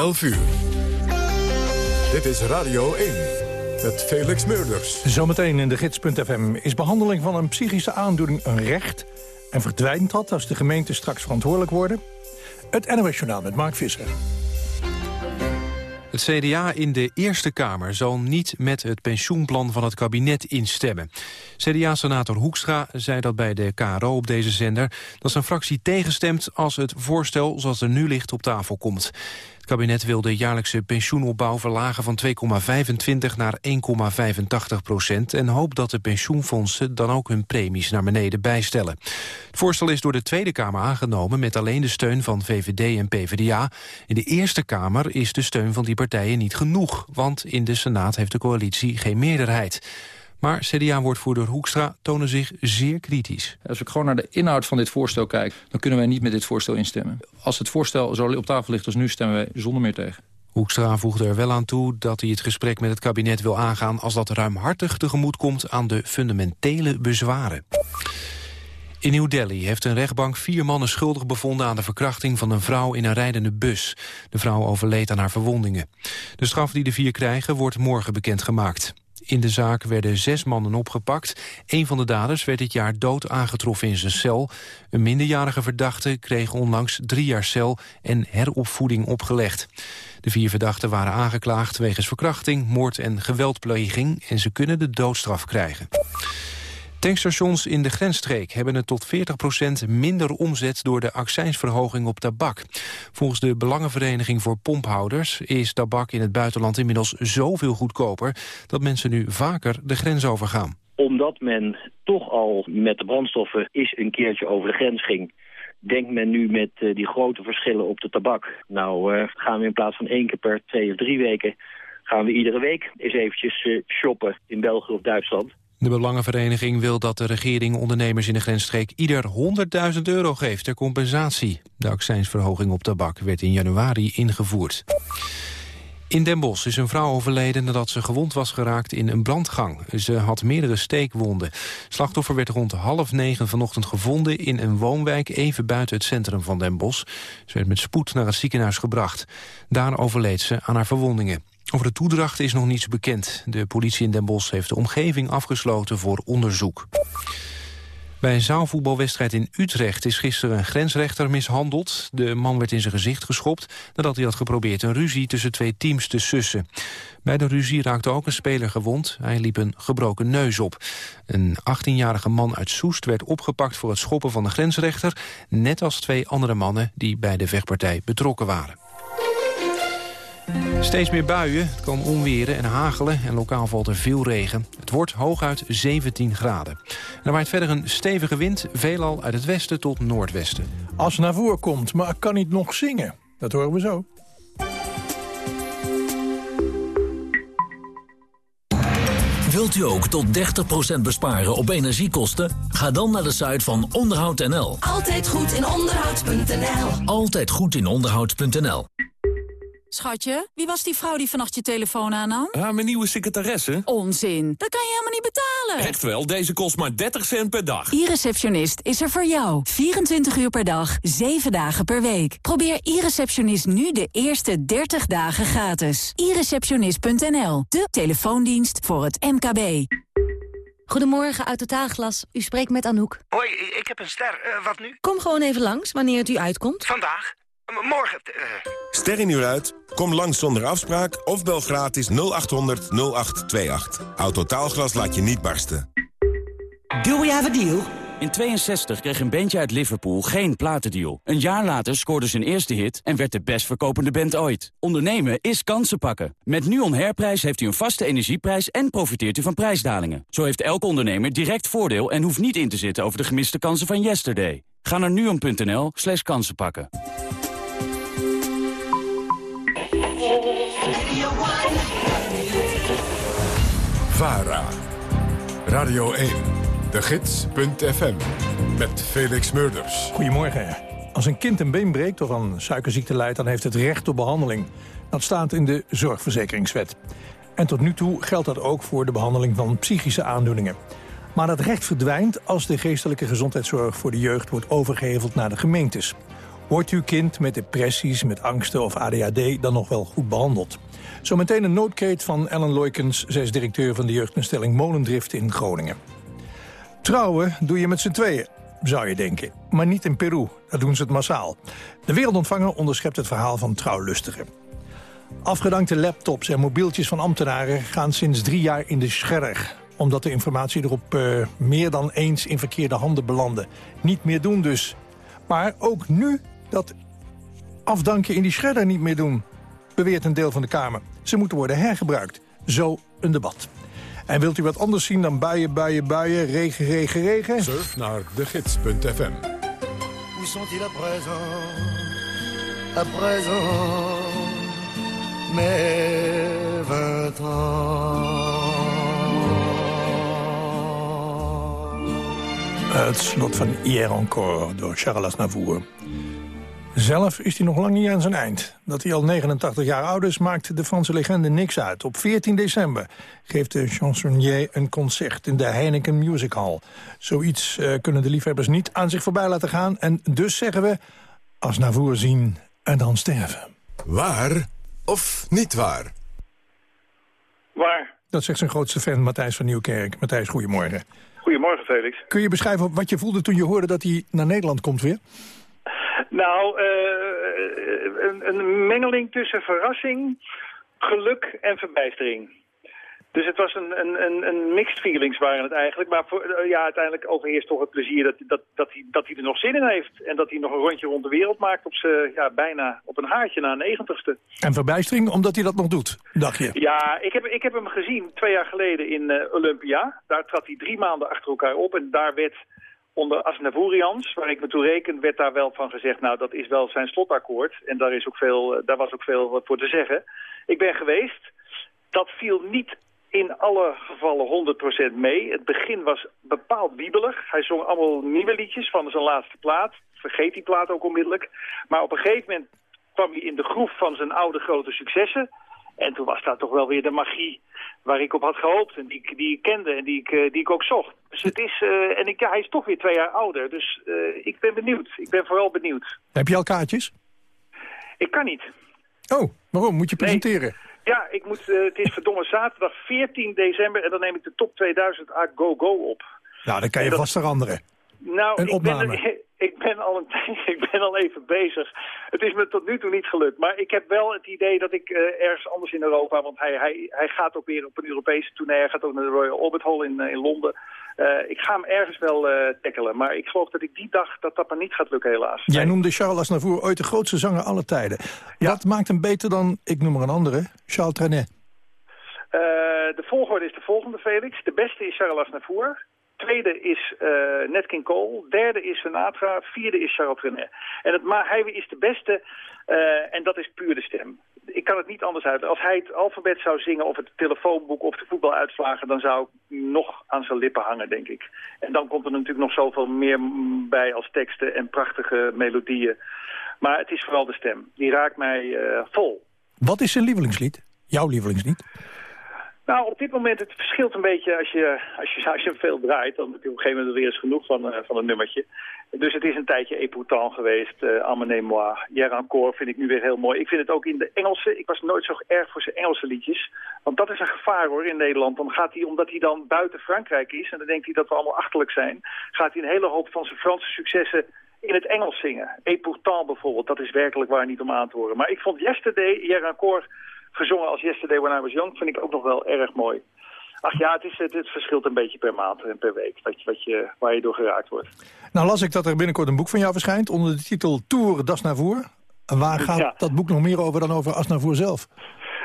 11 uur. Dit is Radio 1 met Felix Meurders. Zometeen in de gids.fm is behandeling van een psychische aandoening een recht... en verdwijnt dat als de gemeenten straks verantwoordelijk worden? Het NOS Journaal met Mark Visser. Het CDA in de Eerste Kamer zal niet met het pensioenplan van het kabinet instemmen. CDA-senator Hoekstra zei dat bij de KRO op deze zender... dat zijn fractie tegenstemt als het voorstel zoals er nu ligt op tafel komt. Kabinet wil de jaarlijkse pensioenopbouw verlagen van 2,25 naar 1,85 procent... en hoopt dat de pensioenfondsen dan ook hun premies naar beneden bijstellen. Het voorstel is door de Tweede Kamer aangenomen met alleen de steun van VVD en PvdA. In de Eerste Kamer is de steun van die partijen niet genoeg... want in de Senaat heeft de coalitie geen meerderheid. Maar CDA-woordvoerder Hoekstra tonen zich zeer kritisch. Als ik gewoon naar de inhoud van dit voorstel kijk... dan kunnen wij niet met dit voorstel instemmen. Als het voorstel zo op tafel ligt als nu, stemmen wij zonder meer tegen. Hoekstra voegde er wel aan toe dat hij het gesprek met het kabinet wil aangaan... als dat ruimhartig tegemoet komt aan de fundamentele bezwaren. In New Delhi heeft een rechtbank vier mannen schuldig bevonden aan de verkrachting van een vrouw in een rijdende bus. De vrouw overleed aan haar verwondingen. De straf die de vier krijgen wordt morgen bekendgemaakt. In de zaak werden zes mannen opgepakt. Een van de daders werd dit jaar dood aangetroffen in zijn cel. Een minderjarige verdachte kreeg onlangs drie jaar cel en heropvoeding opgelegd. De vier verdachten waren aangeklaagd wegens verkrachting, moord en geweldpleging... en ze kunnen de doodstraf krijgen. Tankstations in de grensstreek hebben het tot 40% minder omzet door de accijnsverhoging op tabak. Volgens de Belangenvereniging voor Pomphouders is tabak in het buitenland inmiddels zoveel goedkoper dat mensen nu vaker de grens overgaan. Omdat men toch al met de brandstoffen is een keertje over de grens ging denkt men nu met uh, die grote verschillen op de tabak. Nou uh, gaan we in plaats van één keer per twee of drie weken... gaan we iedere week eens eventjes uh, shoppen in België of Duitsland. De Belangenvereniging wil dat de regering ondernemers in de grensstreek ieder 100.000 euro geeft ter compensatie. De accijnsverhoging op tabak werd in januari ingevoerd. In Den Bosch is een vrouw overleden nadat ze gewond was geraakt in een brandgang. Ze had meerdere steekwonden. Slachtoffer werd rond half negen vanochtend gevonden in een woonwijk even buiten het centrum van Den Bosch. Ze werd met spoed naar het ziekenhuis gebracht. Daar overleed ze aan haar verwondingen. Over de toedracht is nog niets bekend. De politie in Den Bosch heeft de omgeving afgesloten voor onderzoek. Bij een zaalvoetbalwedstrijd in Utrecht is gisteren een grensrechter mishandeld. De man werd in zijn gezicht geschopt nadat hij had geprobeerd een ruzie tussen twee teams te sussen. Bij de ruzie raakte ook een speler gewond. Hij liep een gebroken neus op. Een 18-jarige man uit Soest werd opgepakt voor het schoppen van de grensrechter... net als twee andere mannen die bij de vechtpartij betrokken waren. Steeds meer buien, het kan onweren en hagelen en lokaal valt er veel regen. Het wordt hooguit 17 graden. En er waait verder een stevige wind, veelal uit het westen tot noordwesten. Als naar voren komt, maar kan niet nog zingen. Dat horen we zo. Wilt u ook tot 30% besparen op energiekosten? Ga dan naar de site van onderhoud.nl. Altijd goed in onderhoud.nl. Altijd goed in onderhoud.nl. Schatje, wie was die vrouw die vannacht je telefoon aannam? Ah, mijn nieuwe secretaresse. Onzin, dat kan je helemaal niet betalen. Echt wel, deze kost maar 30 cent per dag. E-receptionist is er voor jou. 24 uur per dag, 7 dagen per week. Probeer e-receptionist nu de eerste 30 dagen gratis. e-receptionist.nl, de telefoondienst voor het MKB. Goedemorgen, uit Totaalglas. U spreekt met Anouk. Hoi, ik heb een ster. Uh, wat nu? Kom gewoon even langs, wanneer het u uitkomt. Vandaag? Morgen. Uh... Ster in uur uit? Kom langs zonder afspraak of bel gratis 0800 0828. Autotaalglas laat je niet barsten. Do we have a deal? In 62 kreeg een bandje uit Liverpool geen platendeal. Een jaar later scoorde zijn eerste hit en werd de best verkopende band ooit. Ondernemen is kansen pakken. Met NUON Herprijs heeft u een vaste energieprijs en profiteert u van prijsdalingen. Zo heeft elke ondernemer direct voordeel en hoeft niet in te zitten over de gemiste kansen van yesterday. Ga naar nuon.nl slash kansen VARA. Radio 1. De Gids.fm. Met Felix Murders. Goedemorgen. Als een kind een been breekt of aan suikerziekte leidt... dan heeft het recht op behandeling. Dat staat in de zorgverzekeringswet. En tot nu toe geldt dat ook voor de behandeling van psychische aandoeningen. Maar dat recht verdwijnt als de geestelijke gezondheidszorg voor de jeugd wordt overgeheveld naar de gemeentes. Wordt uw kind met depressies, met angsten of ADHD dan nog wel goed behandeld? Zometeen een noodkreet van Ellen Loykens. Zij is directeur van de jeugdinstelling Molendrift in Groningen. Trouwen doe je met z'n tweeën, zou je denken. Maar niet in Peru, daar doen ze het massaal. De wereldontvanger onderschept het verhaal van trouwlustigen. Afgedankte laptops en mobieltjes van ambtenaren gaan sinds drie jaar in de scherg omdat de informatie erop uh, meer dan eens in verkeerde handen belandde. Niet meer doen dus. Maar ook nu dat afdanken in die scherder niet meer doen, beweert een deel van de Kamer. Ze moeten worden hergebruikt. Zo een debat. En wilt u wat anders zien dan buien, buien, buien, regen, regen, regen? Surf naar degids.fm. Où sont-ils à présent? À présent, mes vingt ans. Het slot van Hier encore door Charles Aznavour. Zelf is hij nog lang niet aan zijn eind. Dat hij al 89 jaar oud is, maakt de Franse legende niks uit. Op 14 december geeft de chansonnier een concert in de Heineken Music Hall. Zoiets uh, kunnen de liefhebbers niet aan zich voorbij laten gaan. En dus zeggen we, als Navour zien en dan sterven. Waar of niet waar? Waar? Dat zegt zijn grootste fan Matthijs van Nieuwkerk. Matthijs, goedemorgen. Goedemorgen, Felix. Kun je beschrijven wat je voelde toen je hoorde dat hij naar Nederland komt weer? Nou, uh, een, een, mengeling tussen verrassing, geluk en verbijstering. Dus het was een, een, een, mixed feelings waren het eigenlijk. Maar voor, uh, ja, uiteindelijk overheerst toch het plezier dat, dat, dat, hij, dat hij er nog zin in heeft. En dat hij nog een rondje rond de wereld maakt op ze, ja, bijna op een haartje na een negentigste. En verbijstering omdat hij dat nog doet, dacht je? Ja, ik heb, ik heb hem gezien twee jaar geleden in uh, Olympia. Daar trad hij drie maanden achter elkaar op. En daar werd onder Asnavourians, waar ik me toe reken, werd daar wel van gezegd... nou, dat is wel zijn slotakkoord. En daar, is ook veel, daar was ook veel voor te zeggen. Ik ben geweest. Dat viel niet in alle gevallen 100% mee. Het begin was bepaald wiebelig. Hij zong allemaal nieuwe liedjes van zijn laatste plaat. Vergeet die plaat ook onmiddellijk. Maar op een gegeven moment kwam hij in de groef van zijn oude grote successen. En toen was daar toch wel weer de magie waar ik op had gehoopt. En die, die ik kende en die ik, eh, die ik ook zocht. Dus het is, uh, en ik, ja, hij is toch weer twee jaar ouder. Dus uh, ik ben benieuwd. Ik ben vooral benieuwd. Heb je al kaartjes? Ik kan niet. Oh, waarom? Moet je presenteren? Nee. Ja, ik moet, uh, het is verdomme zaterdag 14 december en dan neem ik de top 2000 A Go Go op. Nou, dan kan je dat... vast veranderen. Nou, een ik opname. ben, ik ben, al een ik ben al even bezig. Het is me tot nu toe niet gelukt. Maar ik heb wel het idee dat ik uh, ergens anders in Europa... want hij, hij, hij gaat ook weer op een Europese tournee. Hij gaat ook naar de Royal Albert Hall in, uh, in Londen. Uh, ik ga hem ergens wel tackelen. Maar ik geloof dat ik die dag dat dat maar niet gaat lukken helaas. Jij noemde Charles Aznavour ooit de grootste zanger aller tijden. Ja. Wat maakt hem beter dan, ik noem er een andere, Charles Trenet? De volgorde is de volgende, Felix. De beste is Charles Aznavour. Tweede is uh, King Cole. Derde is Sinatra. Vierde is Charles Trenet. En het, maar hij is de beste uh, en dat is puur de stem. Ik kan het niet anders uit. Als hij het alfabet zou zingen of het telefoonboek of de voetbaluitslagen... dan zou ik nog aan zijn lippen hangen, denk ik. En dan komt er natuurlijk nog zoveel meer bij als teksten en prachtige melodieën. Maar het is vooral de stem. Die raakt mij uh, vol. Wat is zijn lievelingslied? Jouw lievelingslied? Nou, op dit moment, het verschilt een beetje als je, als je, als je veel draait. Dan heb je op een gegeven moment weer eens genoeg van, uh, van een nummertje. Dus het is een tijdje époutant geweest. Uh, Amenez-moi, Hier encore vind ik nu weer heel mooi. Ik vind het ook in de Engelse, ik was nooit zo erg voor zijn Engelse liedjes. Want dat is een gevaar hoor in Nederland. Dan gaat hij, omdat hij dan buiten Frankrijk is, en dan denkt hij dat we allemaal achterlijk zijn, gaat hij een hele hoop van zijn Franse successen in het Engels zingen. Époutant bijvoorbeeld, dat is werkelijk waar niet om aan te horen. Maar ik vond Yesterday, Hier encore gezongen als Yesterday When I Was Young, vind ik ook nog wel erg mooi. Ach ja, het, is, het, het, verschilt een beetje per maand en per week wat je, wat je, waar je door geraakt wordt. Nou las ik dat er binnenkort een boek van jou verschijnt onder de titel Tour d'Asnavour. Waar gaat ja. dat boek nog meer over dan over Asnavour zelf?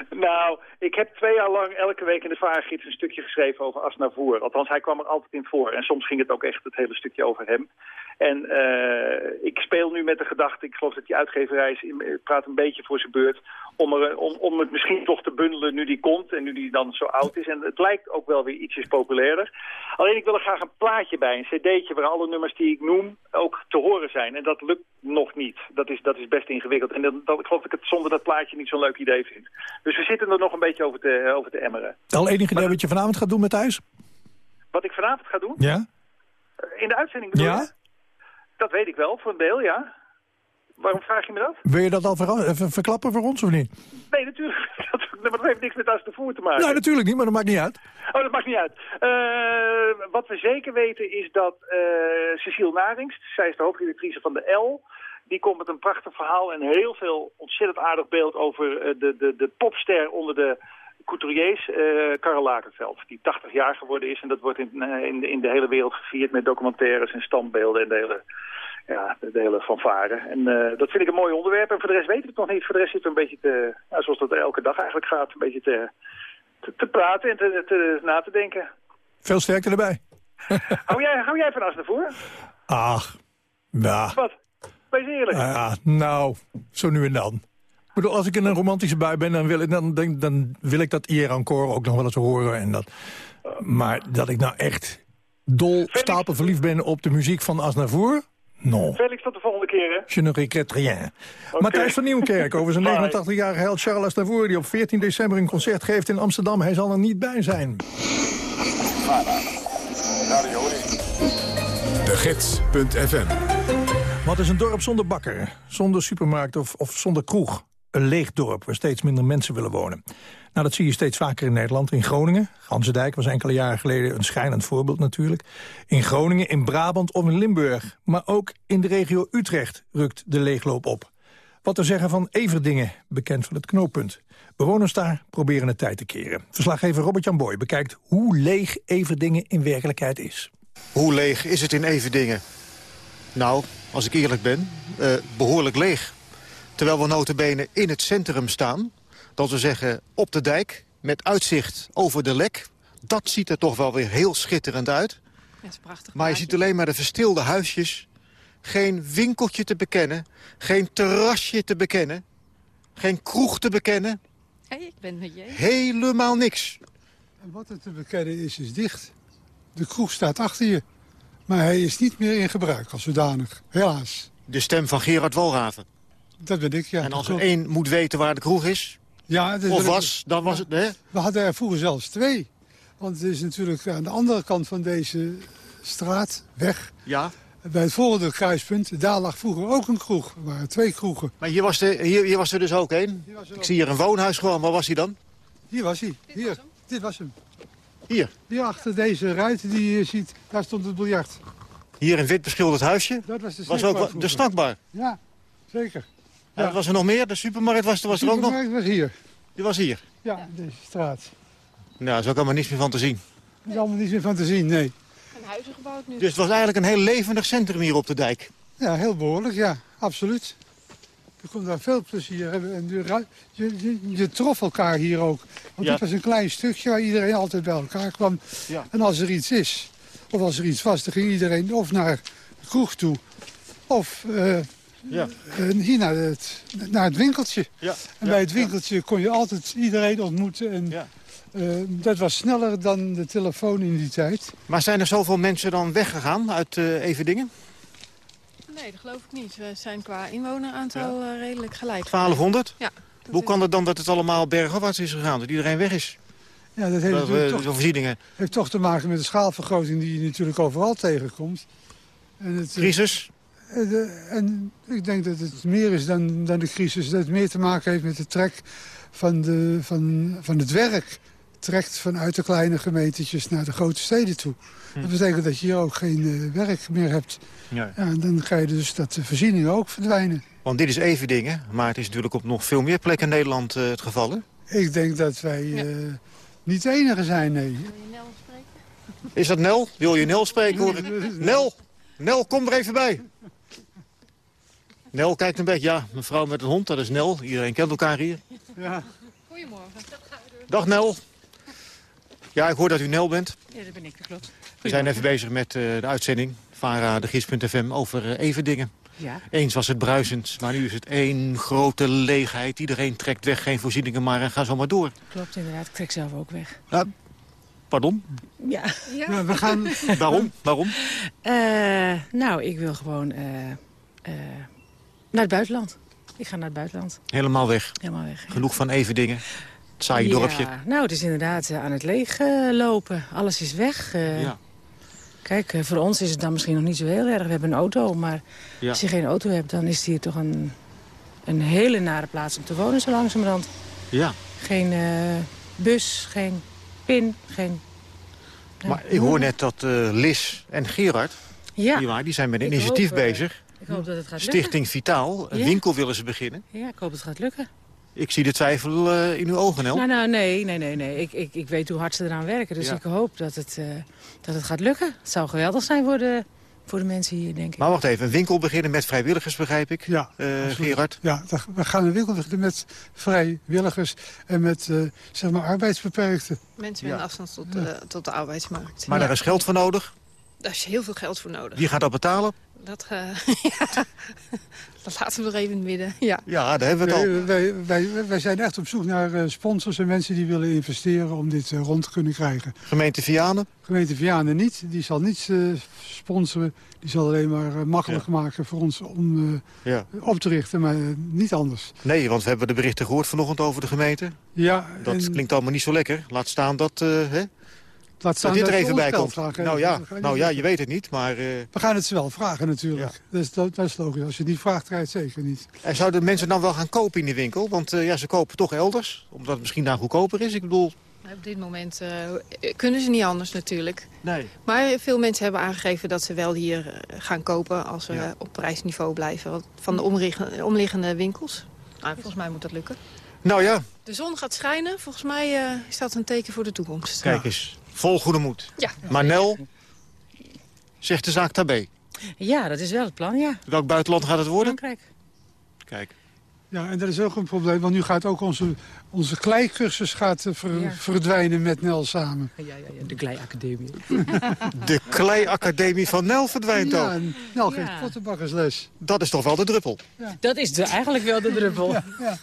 Nou, ik heb twee jaar lang elke week in de vaargids een stukje geschreven over Asnavour. Althans, hij kwam er altijd in voor. En soms ging het ook echt het hele stukje over hem. En uh, ik speel nu met de gedachte, ik geloof dat die uitgeverij is, praat een beetje voor zijn beurt, om, er, om, om het misschien toch te bundelen nu die komt en nu die dan zo oud is. En het lijkt ook wel weer ietsjes populairder. Alleen ik wil er graag een plaatje bij, een cd'tje waar alle nummers die ik noem ook te horen zijn. En dat lukt nog niet. Dat is, dat is best ingewikkeld. En dat, ik geloof ik het zonder dat plaatje niet zo'n leuk idee vind. Dus we zitten er nog een beetje over te, over te emmeren. Al enig idee wat je vanavond gaat doen met thuis? Wat ik vanavond ga doen? Ja. In de uitzending bedoel Ja? Je? Dat weet ik wel, voor een deel, ja. Waarom vraag je me dat? Wil je dat al verklappen voor ons of niet? Nee, natuurlijk. Dat, dat heeft niks met als de voer te maken. Nee, natuurlijk niet, maar dat maakt niet uit. Oh, dat maakt niet uit. Eh, wat we zeker weten is dat eh Cecile Narings, zij is de hoofdredactrice van de L... die komt met een prachtig verhaal en heel veel ontzettend aardig beeld... over eh, de, de, de popster onder de couturiers, eh Karel Lagerfeld... die 80 jaar geworden is en dat wordt in, eh, in, de, in de hele wereld gevierd... met documentaires en standbeelden en de hele, ja, de, hele fanfare. En dat vind ik een mooi onderwerp. En voor de rest weet ik het nog niet. Voor de rest zit er een beetje te... Ja, zoals dat elke dag eigenlijk gaat, een beetje te te, te praten en te, te, na te denken. Veel sterkte erbij. hou, jij, hou jij van Asnavoer? Ach, ja. Wat? Eerlijk. Ja, nou, zo nu en dan. Ik bedoel, als ik in een romantische bui ben, dan wil ik, dan, dan, dan wil ik dat hier encore ook nog wel eens horen. En dat, maar dat ik nou echt dol stapelverliefd ben op de muziek van Asnavoer? Non. Felix, tot de volgende keer, hè? Je ne regrette rien. Matthijs van Nieuwkerk over zijn 89-jarige held Charles Aznavour... die op 14 december een concert geeft in Amsterdam. Hij zal er niet bij zijn. De Gids.fm Wat is een dorp zonder bakker, zonder supermarkt of, of zonder kroeg? Een leeg dorp waar steeds minder mensen willen wonen. Nou, dat zie je steeds vaker in Nederland. In Groningen, Gansendijk was enkele jaren geleden een schijnend voorbeeld natuurlijk. In Groningen, in Brabant of in Limburg. Maar ook in de regio Utrecht rukt de leegloop op. Wat te zeggen van Everdingen, bekend van het knooppunt. Bewoners daar proberen het tijd te keren. Verslaggever Robert-Jan Boy bekijkt hoe leeg Everdingen in werkelijkheid is. Hoe leeg is het in Everdingen? Nou, als ik eerlijk ben, eh, behoorlijk leeg. Terwijl we notabene in het centrum staan. Dat we zeggen op de dijk, met uitzicht over de lek. Dat ziet er toch wel weer heel schitterend uit. Ja, is prachtig. Maar je ziet alleen maar de verstilde huisjes. Geen winkeltje te bekennen. Geen terrasje te bekennen. Geen kroeg te bekennen. Hey, ik ben met je. eens. Helemaal niks. En wat er te bekennen is, is dicht. De kroeg staat achter je. Maar hij is niet meer in gebruik als zodanig. Helaas. De stem van Gerard Walraven. Dat ben ik, ja. En als er één moet weten waar de kroeg is... Ja, dat of was, dan was het... Hè? We hadden er vroeger zelfs twee. Want het is natuurlijk aan de andere kant van deze straat, weg... Ja. Bij het volgende kruispunt, daar lag vroeger ook een kroeg. Er waren twee kroegen. Maar hier was, er, hier, hier was er dus ook één. Ik zie hier een woonhuis gewoon. Waar was hij dan? Hier was hij. Hier. Dit was hem. Hier. Hier achter deze ruiten die je hier ziet, daar stond het biljart. Hier een wit beschilderd huisje. Dat was de was ook snackbar wel- de snackbar. Ja, zeker. En wat was er nog meer? De supermarkt was, er- was er ook nog? supermarkt was hier. Die was hier. Ja, deze straat. Nou, daar is ook allemaal niets meer van te zien. Er is allemaal niets meer van te zien, nee. En huizen gebouwd nu. Dus het was eigenlijk een heel levendig centrum hier op de dijk. Ja, heel behoorlijk, ja. Absoluut. Je kon daar veel plezier hebben. En je, je, trof elkaar hier ook. Want Ja. dit was een klein stukje waar iedereen altijd bij elkaar kwam. Ja. En als er iets is, of als er iets was, dan ging iedereen of naar de kroeg toe... of eh, Ja. eh, hier naar het, naar het winkeltje. Ja. En bij het winkeltje kon je altijd iedereen ontmoeten. En eh, dat was sneller dan de telefoon in die tijd. Maar zijn er zoveel mensen dan weggegaan uit eh Everdingen? Nee, dat geloof ik niet. We zijn qua inwoneraantal eh, redelijk gelijk. 1200? Ja. Hoe kan het dan dat het allemaal bergafwaarts is gegaan? Dat iedereen weg is? Ja, dat heeft, Dat, natuurlijk eh, toch, de voorzieningen. heeft toch te maken met de schaalvergroting die je natuurlijk overal tegenkomt. En het, eh, Crisis? de- en ik denk dat het meer is dan, dan de crisis. Dat het meer te maken heeft met de trek van, de, van, van het werk. Trekt vanuit de kleine gemeentetjes naar de grote steden toe. Dat betekent dat je hier ook geen eh, werk meer hebt. Ja. Ja, en dan krijg je dus dat de voorzieningen ook verdwijnen. Want dit is Everdingen, maar het is natuurlijk op nog veel meer plekken in Nederland eh, het geval. hè? Ik denk dat wij eh, niet de enige zijn, nee. Is dat Nel? Wil je Nel spreken? Hoor ik? Nel! Nel, kom er even bij. Nel kijkt een beetje. Ja, mevrouw met een hond, dat is Nel. Iedereen kent elkaar hier. Ja. Goedemorgen. Dag Nel. Ja, ik hoor dat u Nel bent. Ja, dat ben ik, dat klopt. We zijn even bezig met eh, de uitzending. Vara, de gids.fm, over eh, Everdingen. Ja. Eens was het bruisend, maar nu is het één grote leegheid. Iedereen trekt weg, geen voorzieningen maar en ga zo maar door. Klopt inderdaad. Ik trek zelf ook weg. Ja, pardon? Ja. Ja, we gaan... Waarom? Waarom? Eh, nou, ik wil gewoon eh, eh, naar het buitenland. Ik ga naar het buitenland. Helemaal weg. Helemaal weg. ja. Genoeg van Everdingen. Ja, dorpje. Nou, het is inderdaad eh, aan het leeglopen. Alles is weg. eh. Ja. Kijk, eh, voor ons is het dan misschien nog niet zo heel erg. We hebben een auto, maar Ja. als je geen auto hebt... dan is het hier toch een, een hele nare plaats om te wonen zo langzamerhand. Ja. Geen eh, bus, geen pin, geen... Maar ik hoor net dat eh Lis en Gerard, Ja. die, waar, die zijn met een Ik initiatief hoop, eh, bezig. Ik hoop dat het gaat Stichting Vitaal, een Ja. winkel willen ze beginnen. Ja, ik hoop dat het gaat lukken. Ik zie de twijfel eh, in uw ogen, Nel. Nou, nou, nee, nee, nee. nee. Ik, ik, ik weet hoe hard ze eraan werken. Dus Ja. ik hoop dat het, eh, dat het gaat lukken. Het zou geweldig zijn voor de, voor de mensen hier, denk ik. Maar wacht even, een winkel beginnen met vrijwilligers, begrijp ik? Ja, Eh, absoluut. Gerard? Ja, we gaan een winkel beginnen met vrijwilligers en met eh, zeg maar arbeidsbeperkten. Mensen met Ja. afstand tot, eh, tot de arbeidsmarkt. Maar daar is geld voor nodig. Daar is heel veel geld voor nodig. Wie gaat dat betalen? Dat, eh, ja, dat laten we er even in het midden. Ja. Ja, daar hebben we het al. Wij, wij, wij zijn echt op zoek naar eh, sponsors en mensen die willen investeren om dit eh, rond te kunnen krijgen. Gemeente Vianen? Gemeente Vianen niet, die zal niets eh, sponsoren. Die zal alleen maar eh, makkelijk maken voor ons om eh, Ja. op te richten, maar niet anders. Nee, want we hebben de berichten gehoord vanochtend over de gemeente. Ja, Dat en klinkt allemaal niet zo lekker. Laat staan dat, eh, hè, laat staan dat dit er even bij komt. Nou ja, nou ja, je weet het niet, maar... eh, We gaan het ze wel vragen natuurlijk. Dat, is, dat, dat is logisch. Als je het niet vraagt, krijg je het zeker niet. En zouden mensen dan wel gaan kopen in de winkel? Want eh, ja, ze kopen toch elders, omdat het misschien daar goedkoper is. Ik bedoel, Op dit moment eh, kunnen ze niet anders natuurlijk. nee. Maar veel mensen hebben aangegeven dat ze wel hier gaan kopen... als we op prijsniveau blijven van de omliggende, omliggende winkels. Nou, volgens mij moet dat lukken. Nou ja, De zon gaat schijnen. Volgens mij eh, is dat een teken voor de toekomst. kijk eens. Vol goede moed. Ja. Maar Nel, zegt de zaak daarbij. Ja, dat is wel het plan, ja. Welk buitenland gaat het worden? Frankrijk. Kijk. Ja, en dat is ook een probleem, want nu gaat ook onze, onze kleikursus gaat, eh, ver- Ja. verdwijnen met Nel samen. Ja, ja, ja, de Kleiacademie. De Kleiacademie van Nel verdwijnt Ja, ook. Nel geeft Ja. pottenbakkersles. Dat is toch wel de druppel. Dat is de, eigenlijk wel de druppel. Ja, Ja.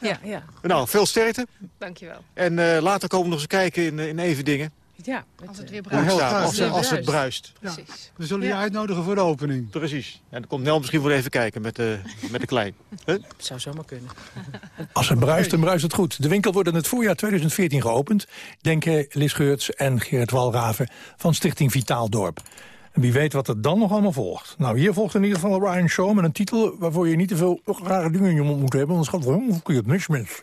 ja. ja. Nou, veel sterkte. Dankjewel. En eh, later komen we nog eens kijken in, eh, in Everdingen. Ja Als het weer bruist. het heel staat, graag. als, het bruist. Ja. Precies. We zullen je uitnodigen voor de opening. Precies. En dan komt Nel misschien wel even kijken met de, met de klei. Huh? Het zou zomaar kunnen. Als het bruist, dan bruist het goed. De winkel wordt in het voorjaar 2014 geopend. Denken Lis Geurts en Gerrit Walraven van Stichting Vitaaldorp. En wie weet wat er dan nog allemaal volgt. Nou, hier volgt in ieder geval Ryan Shaw met een titel... waarvoor je niet te veel rare dingen in je mond moet hebben... anders gaat het wel helemaal verkeerd mis, mis.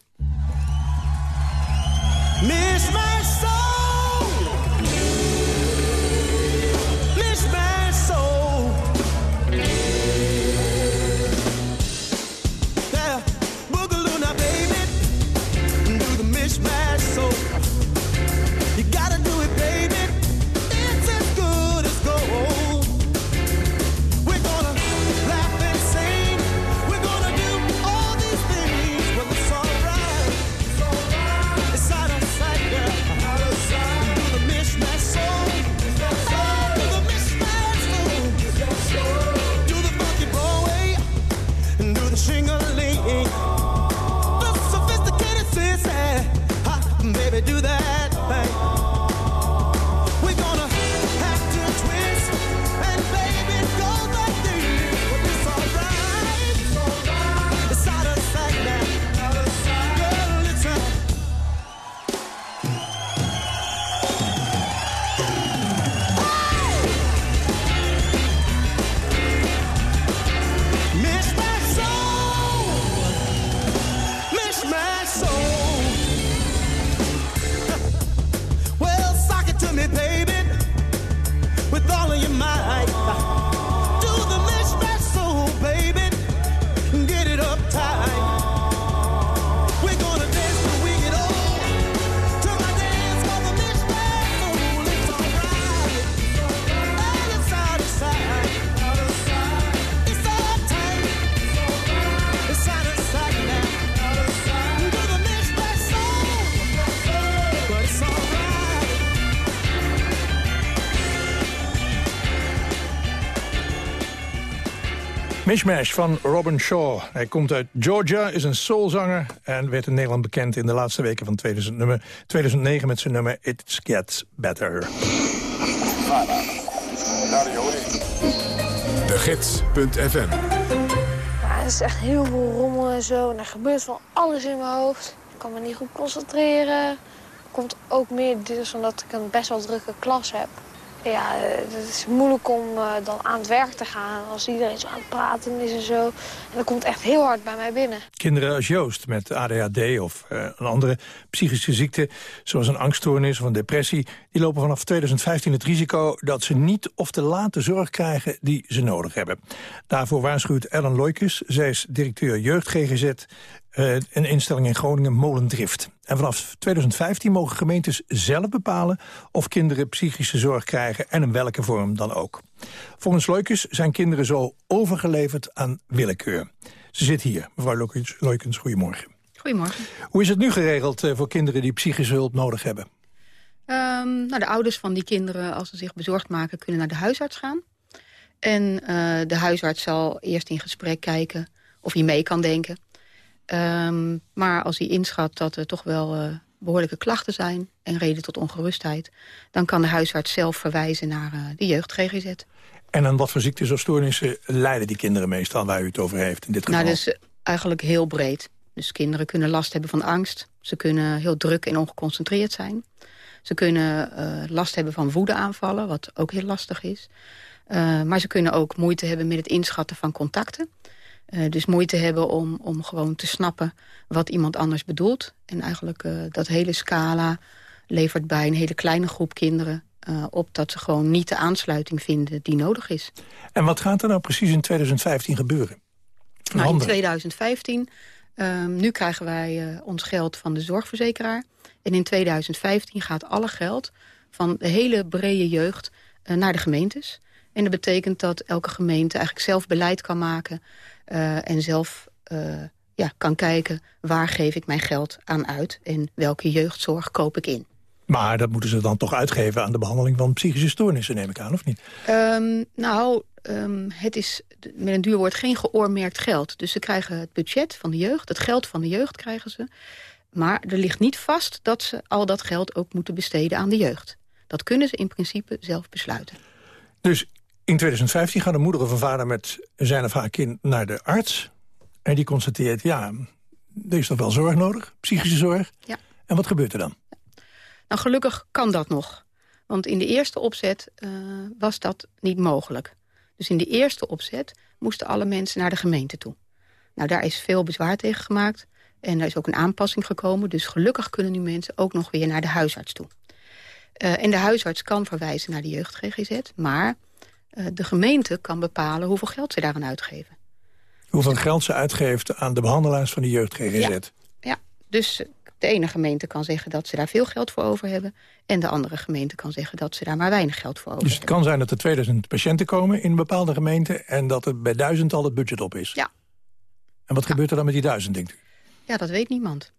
Mishmash van Robin Shaw. Hij komt uit Georgia, is een soulzanger... en werd in Nederland bekend in de laatste weken van 2000 nummer, 2009... met zijn nummer It Gets Better. De Gids.fm Maar het is echt heel veel rommel en zo. En er gebeurt van alles in mijn hoofd. Ik kan me niet goed concentreren. Komt ook meer dus omdat ik een best wel drukke klas heb. Ja, eh, het is moeilijk om eh, dan aan het werk te gaan als iedereen zo aan het praten is en zo. En dat komt echt heel hard bij mij binnen. Kinderen als Joost met ADHD of eh, een andere psychische ziekte... zoals een angststoornis of een depressie... die lopen vanaf 2015 het risico dat ze niet of te laat de zorg krijgen... die ze nodig hebben. Daarvoor waarschuwt Ellen Loikes. Zij is directeur Jeugd GGZ eh, een instelling in Groningen, Molendrift. En vanaf 2015 mogen gemeentes zelf bepalen of kinderen psychische zorg krijgen en in welke vorm dan ook. Volgens Leukens zijn kinderen zo overgeleverd aan willekeur. Ze zit hier. Mevrouw Leukens, goedemorgen. Goedemorgen. Hoe is het nu geregeld eh, voor kinderen die psychische hulp nodig hebben? Um, nou, de ouders van die kinderen, als ze zich bezorgd maken, kunnen naar de huisarts gaan. En uh, de huisarts zal eerst in gesprek kijken of hij mee kan denken. Um, maar als hij inschat dat er toch wel uh, behoorlijke klachten zijn... en reden tot ongerustheid... dan kan de huisarts zelf verwijzen naar uh, de jeugd-GGZ. En aan wat voor ziektes of stoornissen lijden die kinderen meestal... waar u het over heeft in dit geval? Nou, dus eigenlijk heel breed. Dus kinderen kunnen last hebben van angst. Ze kunnen heel druk en ongeconcentreerd zijn. Ze kunnen uh, last hebben van woedeaanvallen, wat ook heel lastig is. Maar ze kunnen ook moeite hebben met het inschatten van contacten. Uh, dus moeite hebben om, om gewoon te snappen wat iemand anders bedoelt. En eigenlijk uh, dat hele scala levert bij een hele kleine groep kinderen uh, op... dat ze gewoon niet de aansluiting vinden die nodig is. En wat gaat er nou precies in 2015 gebeuren? Nou, in 2015, ehm, nu krijgen wij ons geld van de zorgverzekeraar. En in 2015 gaat alle geld van de hele brede jeugd naar de gemeentes... En dat betekent dat elke gemeente eigenlijk zelf beleid kan maken... Uh, en zelf uh, ja, kan kijken waar geef ik mijn geld aan uit... en welke jeugdzorg koop ik in. Maar dat moeten ze dan toch uitgeven aan de behandeling van psychische stoornissen, neem ik aan, of niet? Um, nou, um, het is met een duur woord geen geoormerkt geld. Dus ze krijgen het budget van de jeugd, het geld van de jeugd krijgen ze. Maar er ligt niet vast dat ze al dat geld ook moeten besteden aan de jeugd. Dat kunnen ze in principe zelf besluiten. Dus in 2015 gaan de moeder of een vader met zijn of haar kind naar de arts. En die constateert, ja, er is toch wel zorg nodig, psychische zorg. Ja. En wat gebeurt er dan? Nou, gelukkig kan dat nog. Want in de eerste opzet uh, was dat niet mogelijk. Dus in de eerste opzet moesten alle mensen naar de gemeente toe. Nou, daar is veel bezwaar tegen gemaakt. En daar is ook een aanpassing gekomen. Dus gelukkig kunnen nu mensen ook nog weer naar de huisarts toe. Uh, en de huisarts kan verwijzen naar de jeugd-GGZ. Maar de gemeente kan bepalen hoeveel geld ze daaraan uitgeven. Hoeveel geld ze uitgeeft aan de behandelaars van de jeugd-GGZ? Ja, ja, dus de ene gemeente kan zeggen dat ze daar veel geld voor over hebben... en de andere gemeente kan zeggen dat ze daar maar weinig geld voor over dus hebben. Dus het kan zijn dat er 2000 patiënten komen in een bepaalde gemeente... en dat er bij duizend al het budget op is? Ja. En wat gebeurt er dan met die duizend, denkt u? Ja, dat weet niemand.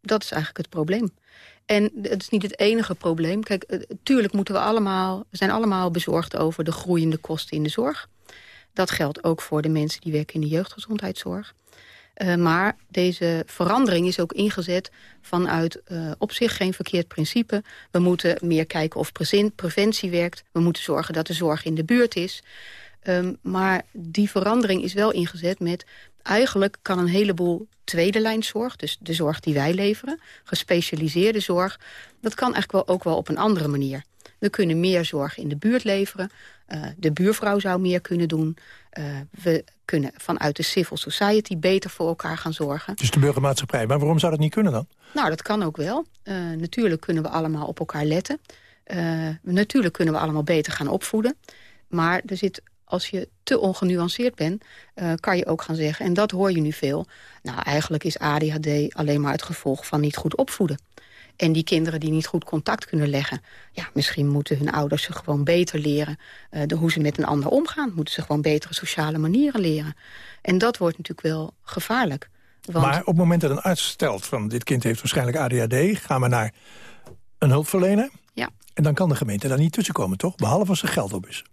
Dat is eigenlijk het probleem. En het is niet het enige probleem. Kijk, tuurlijk moeten we allemaal, we zijn allemaal bezorgd over de groeiende kosten in de zorg. Dat geldt ook voor de mensen die werken in de jeugdgezondheidszorg. Uh, maar deze verandering is ook ingezet vanuit uh, op zich geen verkeerd principe. We moeten meer kijken of preventie werkt. We moeten zorgen dat de zorg in de buurt is. Um, maar die verandering is wel ingezet met eigenlijk kan een heleboel tweede lijnzorg, dus de zorg die wij leveren, gespecialiseerde zorg, dat kan eigenlijk wel ook wel op een andere manier. We kunnen meer zorg in de buurt leveren. Uh, de buurvrouw zou meer kunnen doen. Uh, we kunnen vanuit de civil society beter voor elkaar gaan zorgen. Dus de burgermaatschappij. Maar waarom zou dat niet kunnen dan? Nou, dat kan ook wel. Uh, natuurlijk kunnen we allemaal op elkaar letten. natuurlijk kunnen we allemaal beter gaan opvoeden. Maar er zit als je te ongenuanceerd bent, uh, kan je ook gaan zeggen... en dat hoor je nu veel... nou, eigenlijk is ADHD alleen maar het gevolg van niet goed opvoeden. En die kinderen die niet goed contact kunnen leggen... ja, misschien moeten hun ouders ze gewoon beter leren... Uh, de, hoe ze met een ander omgaan. Moeten ze gewoon betere sociale manieren leren. En dat wordt natuurlijk wel gevaarlijk. Want... Maar op het moment dat een arts stelt van... dit kind heeft waarschijnlijk ADHD, gaan we naar een hulpverlener... Ja. En dan kan de gemeente daar niet tussenkomen, toch? Behalve als er geld op is.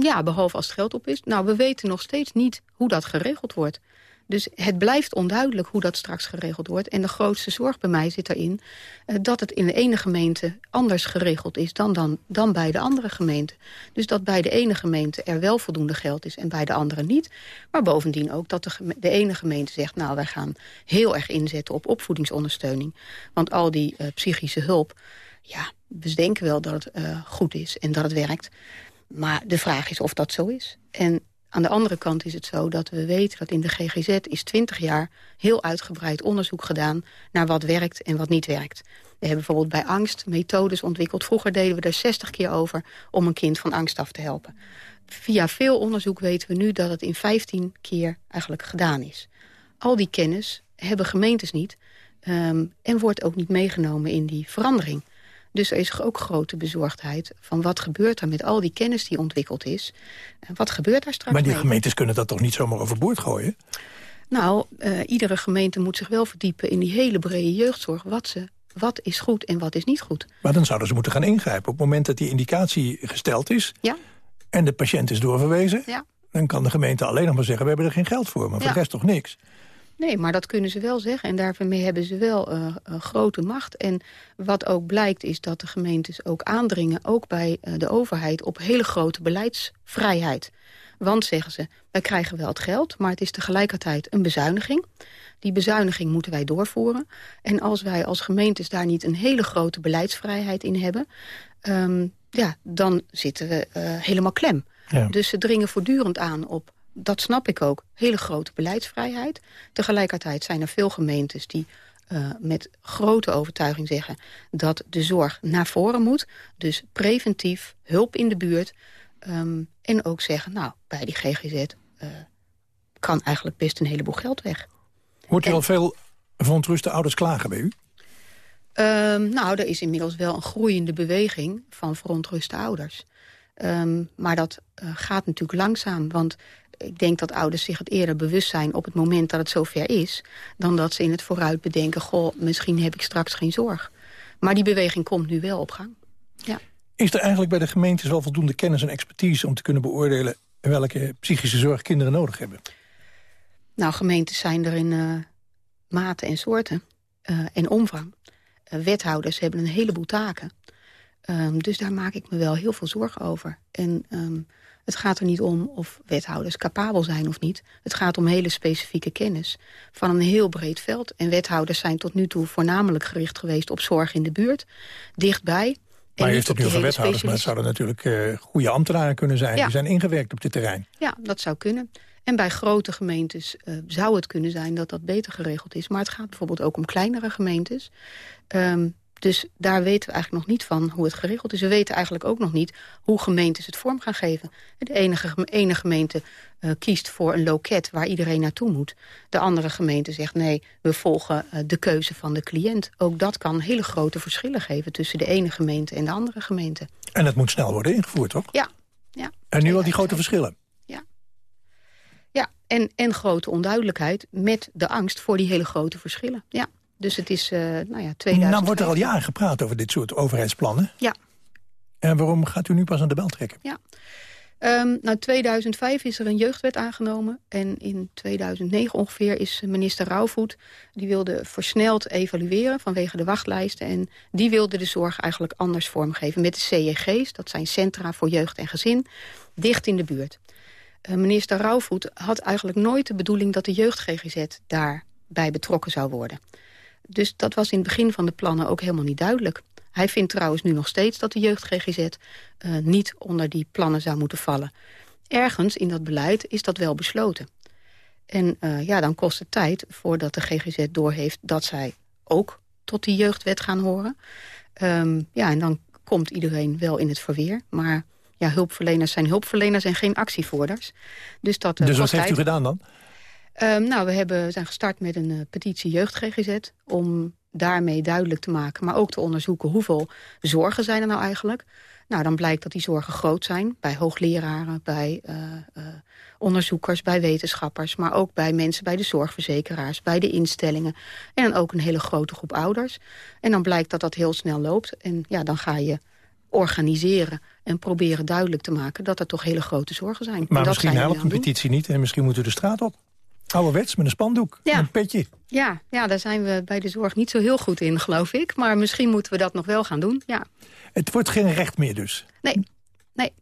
Ja, behalve als het geld op is. Nou, we weten nog steeds niet hoe dat geregeld wordt. Dus het blijft onduidelijk hoe dat straks geregeld wordt. En de grootste zorg bij mij zit erin... Uh, dat het in de ene gemeente anders geregeld is dan, dan, dan bij de andere gemeente. Dus dat bij de ene gemeente er wel voldoende geld is en bij de andere niet. Maar bovendien ook dat de, de ene gemeente zegt... nou, wij gaan heel erg inzetten op opvoedingsondersteuning. Want al die uh, psychische hulp ja, we denken wel dat het eh, goed is en dat het werkt. Maar de vraag is of dat zo is. En aan de andere kant is het zo dat we weten dat in de GGZ is 20 jaar heel uitgebreid onderzoek gedaan naar wat werkt en wat niet werkt. We hebben bijvoorbeeld bij angst methodes ontwikkeld. Vroeger deden we er 60 keer over om een kind van angst af te helpen. Via veel onderzoek weten we nu dat het in 15 keer eigenlijk gedaan is. Al die kennis hebben gemeentes niet ehm, en wordt ook niet meegenomen in die verandering. Dus er is ook grote bezorgdheid van wat gebeurt er met al die kennis die ontwikkeld is. En wat gebeurt daar straks Maar die mee? gemeentes kunnen dat toch niet zomaar overboord gooien? Nou, eh, iedere gemeente moet zich wel verdiepen in die hele brede jeugdzorg. Wat, ze, wat is goed en wat is niet goed. Maar dan zouden ze moeten gaan ingrijpen. Op het moment dat die indicatie gesteld is... Ja. en de patiënt is doorverwezen... Ja. dan kan de gemeente alleen nog maar zeggen... we hebben er geen geld voor, maar voor Ja. de rest toch niks. Nee, maar dat kunnen ze wel zeggen. En daarmee hebben ze wel eh, een grote macht. En wat ook blijkt is dat de gemeentes ook aandringen... ook bij eh, de overheid op hele grote beleidsvrijheid. Want, zeggen ze, wij krijgen wel het geld... maar het is tegelijkertijd een bezuiniging. Die bezuiniging moeten wij doorvoeren. En als wij als gemeentes daar niet een hele grote beleidsvrijheid in hebben... ehm, ja, dan zitten we eh, helemaal klem. Ja. Dus ze dringen voortdurend aan op, dat snap ik ook, hele grote beleidsvrijheid. Tegelijkertijd zijn er veel gemeentes die eh, met grote overtuiging zeggen... dat de zorg naar voren moet. Dus preventief, hulp in de buurt. ehm, en ook zeggen, nou, bij die GGZ eh, kan eigenlijk best een heleboel geld weg. Hoort u al veel verontruste ouders klagen bij u? Ehm, nou, er is inmiddels wel een groeiende beweging van verontruste ouders. Ehm, maar dat eh, gaat natuurlijk langzaam. Want ik denk dat ouders zich het eerder bewust zijn op het moment dat het zover is... dan dat ze in het vooruit bedenken, goh, misschien heb ik straks geen zorg. Maar die beweging komt nu wel op gang. Ja. Is er eigenlijk bij de gemeentes wel voldoende kennis en expertise... om te kunnen beoordelen welke psychische zorg kinderen nodig hebben? Nou, gemeentes zijn er in eh mate en soorten eh, en omvang. Eh, wethouders hebben een heleboel taken. Ehm, dus daar maak ik me wel heel veel zorgen over. En ehm, het gaat er niet om of wethouders capabel zijn of niet. Het gaat om hele specifieke kennis van een heel breed veld. En wethouders zijn tot nu toe voornamelijk gericht geweest op zorg in de buurt. Dichtbij. Maar je heeft het nu over wethouders, maar het zouden natuurlijk eh, goede ambtenaren kunnen zijn. Ja. Die zijn ingewerkt op dit terrein. Ja, dat zou kunnen. En bij grote gemeentes eh, zou het kunnen zijn dat dat beter geregeld is. Maar het gaat bijvoorbeeld ook om kleinere gemeentes. Ehm, dus daar weten we eigenlijk nog niet van hoe het geregeld is. We weten eigenlijk ook nog niet hoe gemeentes het vorm gaan geven. De enige, ene gemeente eh, kiest voor een loket waar iedereen naartoe moet. De andere gemeente zegt nee, we volgen eh, de keuze van de cliënt. Ook dat kan hele grote verschillen geven tussen de ene gemeente en de andere gemeente. En het moet snel worden ingevoerd, toch? Ja, ja. En nu al die grote verschillen. Ja, en, en grote onduidelijkheid met de angst voor die hele grote verschillen. Ja, dus het is, eh nou ja, 2000. Nou wordt er al jaren gepraat over dit soort overheidsplannen. Ja. En waarom gaat u nu pas aan de bel trekken? Ja. Ehm nou, 2005 is er een jeugdwet aangenomen. En in 2009 ongeveer is minister Rauwvoet... die wilde versneld evalueren vanwege de wachtlijsten. En die wilde de zorg eigenlijk anders vormgeven. Met de CEG's, dat zijn Centra voor Jeugd en Gezin, dicht in de buurt. Eh, minister Rauwvoet had eigenlijk nooit de bedoeling... dat de jeugd-GGZ daarbij betrokken zou worden. Dus dat was in het begin van de plannen ook helemaal niet duidelijk. Hij vindt trouwens nu nog steeds dat de jeugd-GGZ eh, niet onder die plannen zou moeten vallen. Ergens in dat beleid is dat wel besloten. En eh, ja, dan kost het tijd voordat de GGZ doorheeft dat zij ook tot die jeugdwet gaan horen. Ehm, ja, en dan komt iedereen wel in het verweer. Maar ja, hulpverleners zijn hulpverleners en geen actievoerders. Dus, dat, eh, dus wat heeft u gedaan dan? Ehm, nou, we hebben, zijn gestart met een eh, petitie Jeugd GGZ... om daarmee duidelijk te maken, maar ook te onderzoeken... hoeveel zorgen zijn er nou eigenlijk. Nou, dan blijkt dat die zorgen groot zijn. Bij hoogleraren, bij eh, eh, onderzoekers, bij wetenschappers... maar ook bij mensen bij de zorgverzekeraars, bij de instellingen... en dan ook een hele grote groep ouders. En dan blijkt dat dat heel snel loopt. En ja, dan ga je organiseren en proberen duidelijk te maken... dat er toch hele grote zorgen zijn. Maar dat misschien we helpt een petitie niet en misschien moet u de straat op. Ouderwets, met een spandoek, Ja. een petje. Ja, ja, daar zijn we bij de zorg niet zo heel goed in, geloof ik. Maar misschien moeten we dat nog wel gaan doen, ja. Het wordt geen recht meer dus. Nee, nee.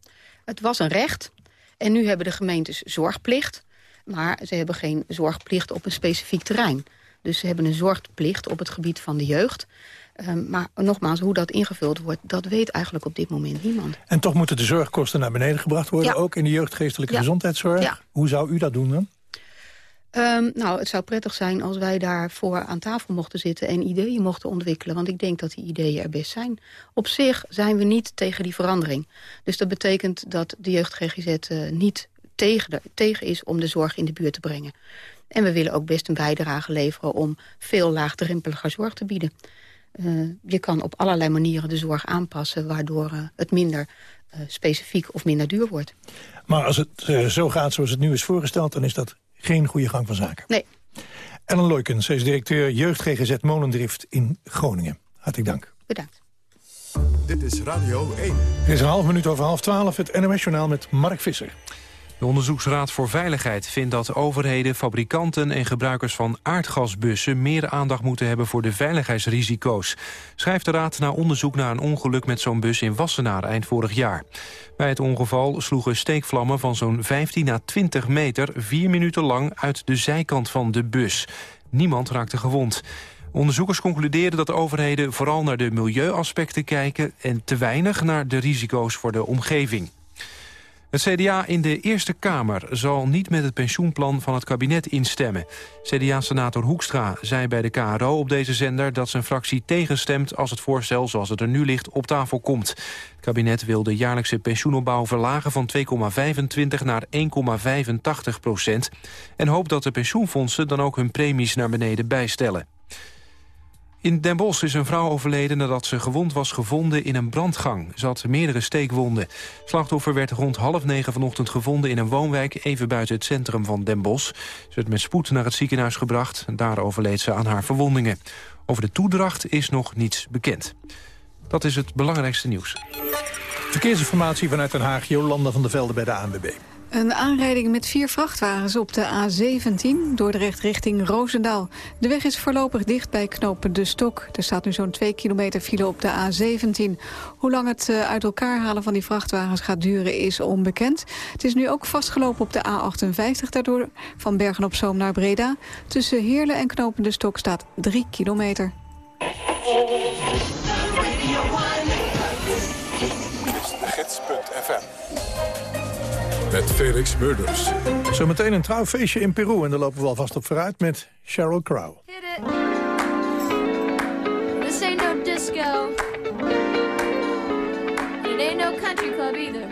Het was een recht. En nu hebben de gemeentes zorgplicht. Maar ze hebben geen zorgplicht op een specifiek terrein. Dus ze hebben een zorgplicht op het gebied van de jeugd. Ehm, maar nogmaals, hoe dat ingevuld wordt, dat weet eigenlijk op dit moment niemand. En toch moeten de zorgkosten naar beneden gebracht worden, Ja. ook in de jeugdgeestelijke Ja. gezondheidszorg. Ja. Hoe zou u dat doen dan? Ehm, nou, het zou prettig zijn als wij daarvoor aan tafel mochten zitten... en ideeën mochten ontwikkelen, want ik denk dat die ideeën er best zijn. Op zich zijn we niet tegen die verandering. Dus dat betekent dat de jeugd GGZ eh, niet tegen, de- tegen is om de zorg in de buurt te brengen. En we willen ook best een bijdrage leveren om veel laagdrempeliger zorg te bieden. Eh, je kan op allerlei manieren de zorg aanpassen... waardoor eh, het minder specifiek of minder duur wordt. Maar als het zo gaat zoals het nu is voorgesteld... dan is dat geen goede gang van zaken. Nee. Ellen Loijkens, zij is directeur Jeugd GGZ Molendrift in Groningen. Hartelijk dank. Bedankt. Dit is Radio 1. Het is een half minuut over half twaalf, het NOS-journaal met Mark Visser. De Onderzoeksraad voor Veiligheid vindt dat overheden, fabrikanten en gebruikers van aardgasbussen meer aandacht moeten hebben voor de veiligheidsrisico's. Schrijft de raad na onderzoek naar een ongeluk met zo'n bus in Wassenaar eind vorig jaar. Bij het ongeval sloegen steekvlammen van zo'n 15 à 20 meter vier minuten lang uit de zijkant van de bus. Niemand raakte gewond. Onderzoekers concluderen dat de overheden vooral naar de milieuaspecten kijken... en te weinig naar de risico's voor de omgeving. Het CDA in de Eerste Kamer zal niet met het pensioenplan van het kabinet instemmen. CDA-senator Hoekstra zei bij de KRO op deze zender dat zijn fractie tegenstemt als het voorstel zoals het er nu ligt op tafel komt. Het kabinet wil de jaarlijkse pensioenopbouw verlagen van 2,25 naar 1,85 procent en hoopt dat de pensioenfondsen dan ook hun premies naar beneden bijstellen. In Den Bosch is een vrouw overleden nadat ze gewond was gevonden in een brandgang. Ze had meerdere steekwonden. Slachtoffer werd rond half negen vanochtend gevonden in een woonwijk... even buiten het centrum van Den Bosch. Ze werd met spoed naar het ziekenhuis gebracht. Daar overleed ze aan haar verwondingen. Over de toedracht is nog niets bekend. Dat is het belangrijkste nieuws. Verkeersinformatie vanuit Den Haag, Jolanda van der Velde bij de ANWB. Een aanrijding met vier vrachtwagens op de A17, Dordrecht richting Roosendaal. De weg is voorlopig dicht bij knopen De Stok. Er staat nu zo'n 2 kilometer file op de A17. Hoe lang het eh, uit elkaar halen van die vrachtwagens gaat duren is onbekend. Het is nu ook vastgelopen op de A58, daardoor van Bergen op Zoom naar Breda. Tussen Heerlen en knopen De Stok staat 3 kilometer. Met Felix Murders. Zometeen een trouwfeestje in Peru en daar lopen we alvast op vooruit met Sheryl Crow. This ain't no disco. It ain't no country club either.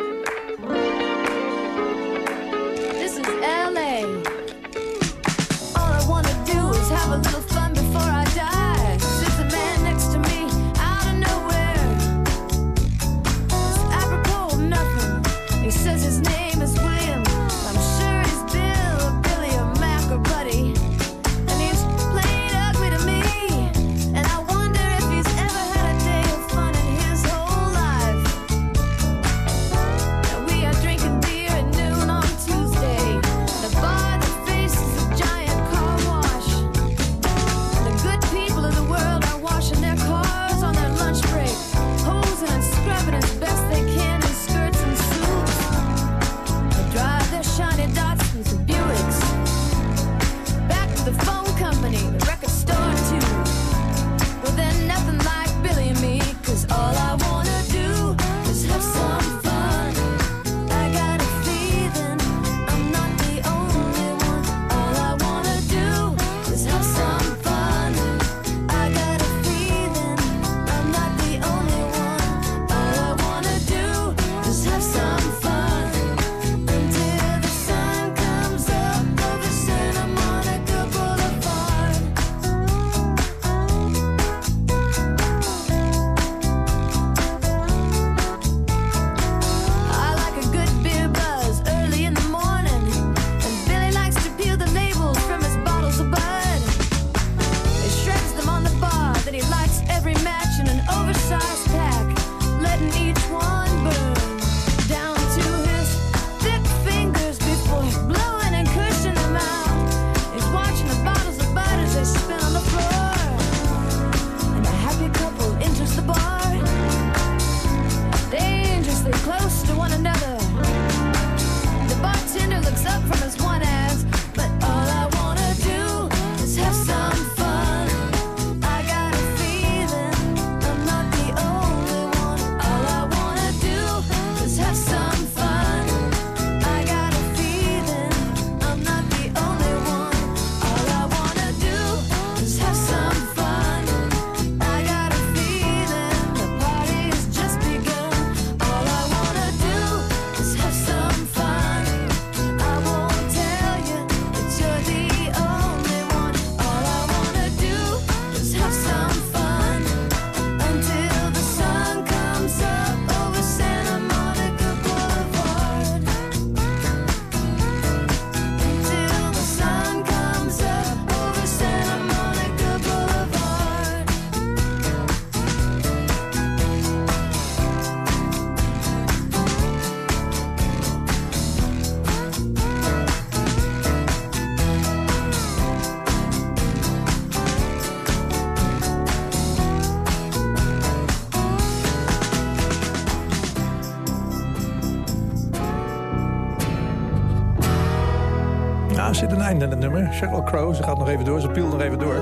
Aan het nummer. Sheryl Crow, ze gaat nog even door, ze pielt nog even door.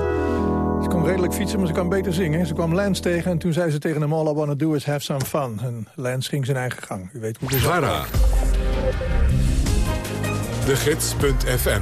Ze kon redelijk fietsen, maar ze kan beter zingen. Ze kwam Lance tegen en toen zei ze tegen hem... All I wanna do is have some fun. En Lance ging zijn eigen gang. U weet hoe het is. VARA. De Gids.fm.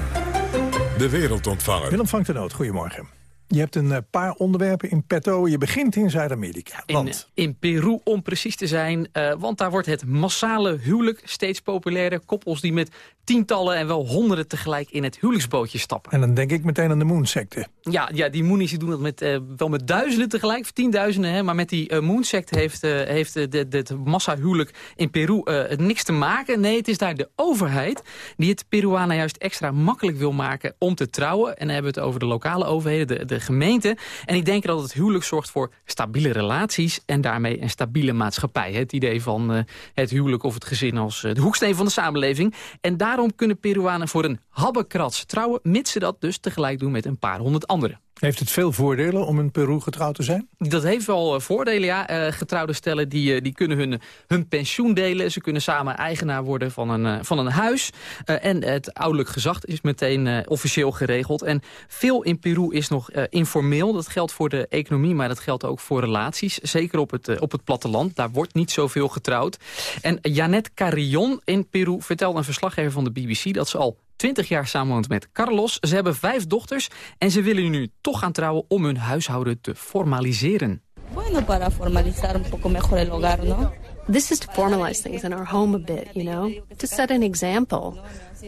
De wereldontvanger. Willem vangt de noot, goedemorgen. Je hebt een eh, paar onderwerpen in petto. Je begint in Zuid-Amerika. In, Want in Peru, om precies te zijn. eh, want daar wordt het massale huwelijk steeds populairder. Koppels die met tientallen en wel honderden tegelijk in het huwelijksbootje stappen. En dan denk ik meteen aan de Moonsecte. Ja, ja die Moonies die doen dat met, eh, wel met duizenden tegelijk, of tienduizenden. Hè, maar met die uh, Moonsect heeft, eh, heeft eh, het massahuwelijk in Peru eh, niks te maken. Nee, het is daar de overheid die het Peruanen juist extra makkelijk wil maken om te trouwen. En dan hebben we het over de lokale overheden, de, de gemeente. En ik denk dat het huwelijk zorgt voor stabiele relaties en daarmee een stabiele maatschappij. Het idee van eh, het huwelijk of het gezin als eh, de hoeksteen van de samenleving. En daarom kunnen Peruanen voor een habbekrats trouwen, mits ze dat dus tegelijk doen met een paar honderd anderen. Heeft het veel voordelen om in Peru getrouwd te zijn? Dat heeft wel eh, voordelen, ja. Eh, getrouwde stellen die, eh, die kunnen hun, hun pensioen delen. Ze kunnen samen eigenaar worden van een, van een huis. En het ouderlijk gezag is meteen officieel geregeld. En veel in Peru is nog informeel. Dat geldt voor de economie, maar dat geldt ook voor relaties. Zeker op het, op het platteland. Daar wordt niet zoveel getrouwd. En Janet Carillon in Peru vertelde een verslaggever van de BBC... dat ze al 20 jaar samenwoont met Carlos. Ze hebben vijf dochters en ze willen nu toch gaan trouwen om hun huishouden te formaliseren. Bueno, para formalizar un poco mejor el hogar, ¿no? This is to formalize things in our home a bit, you know, to set an example.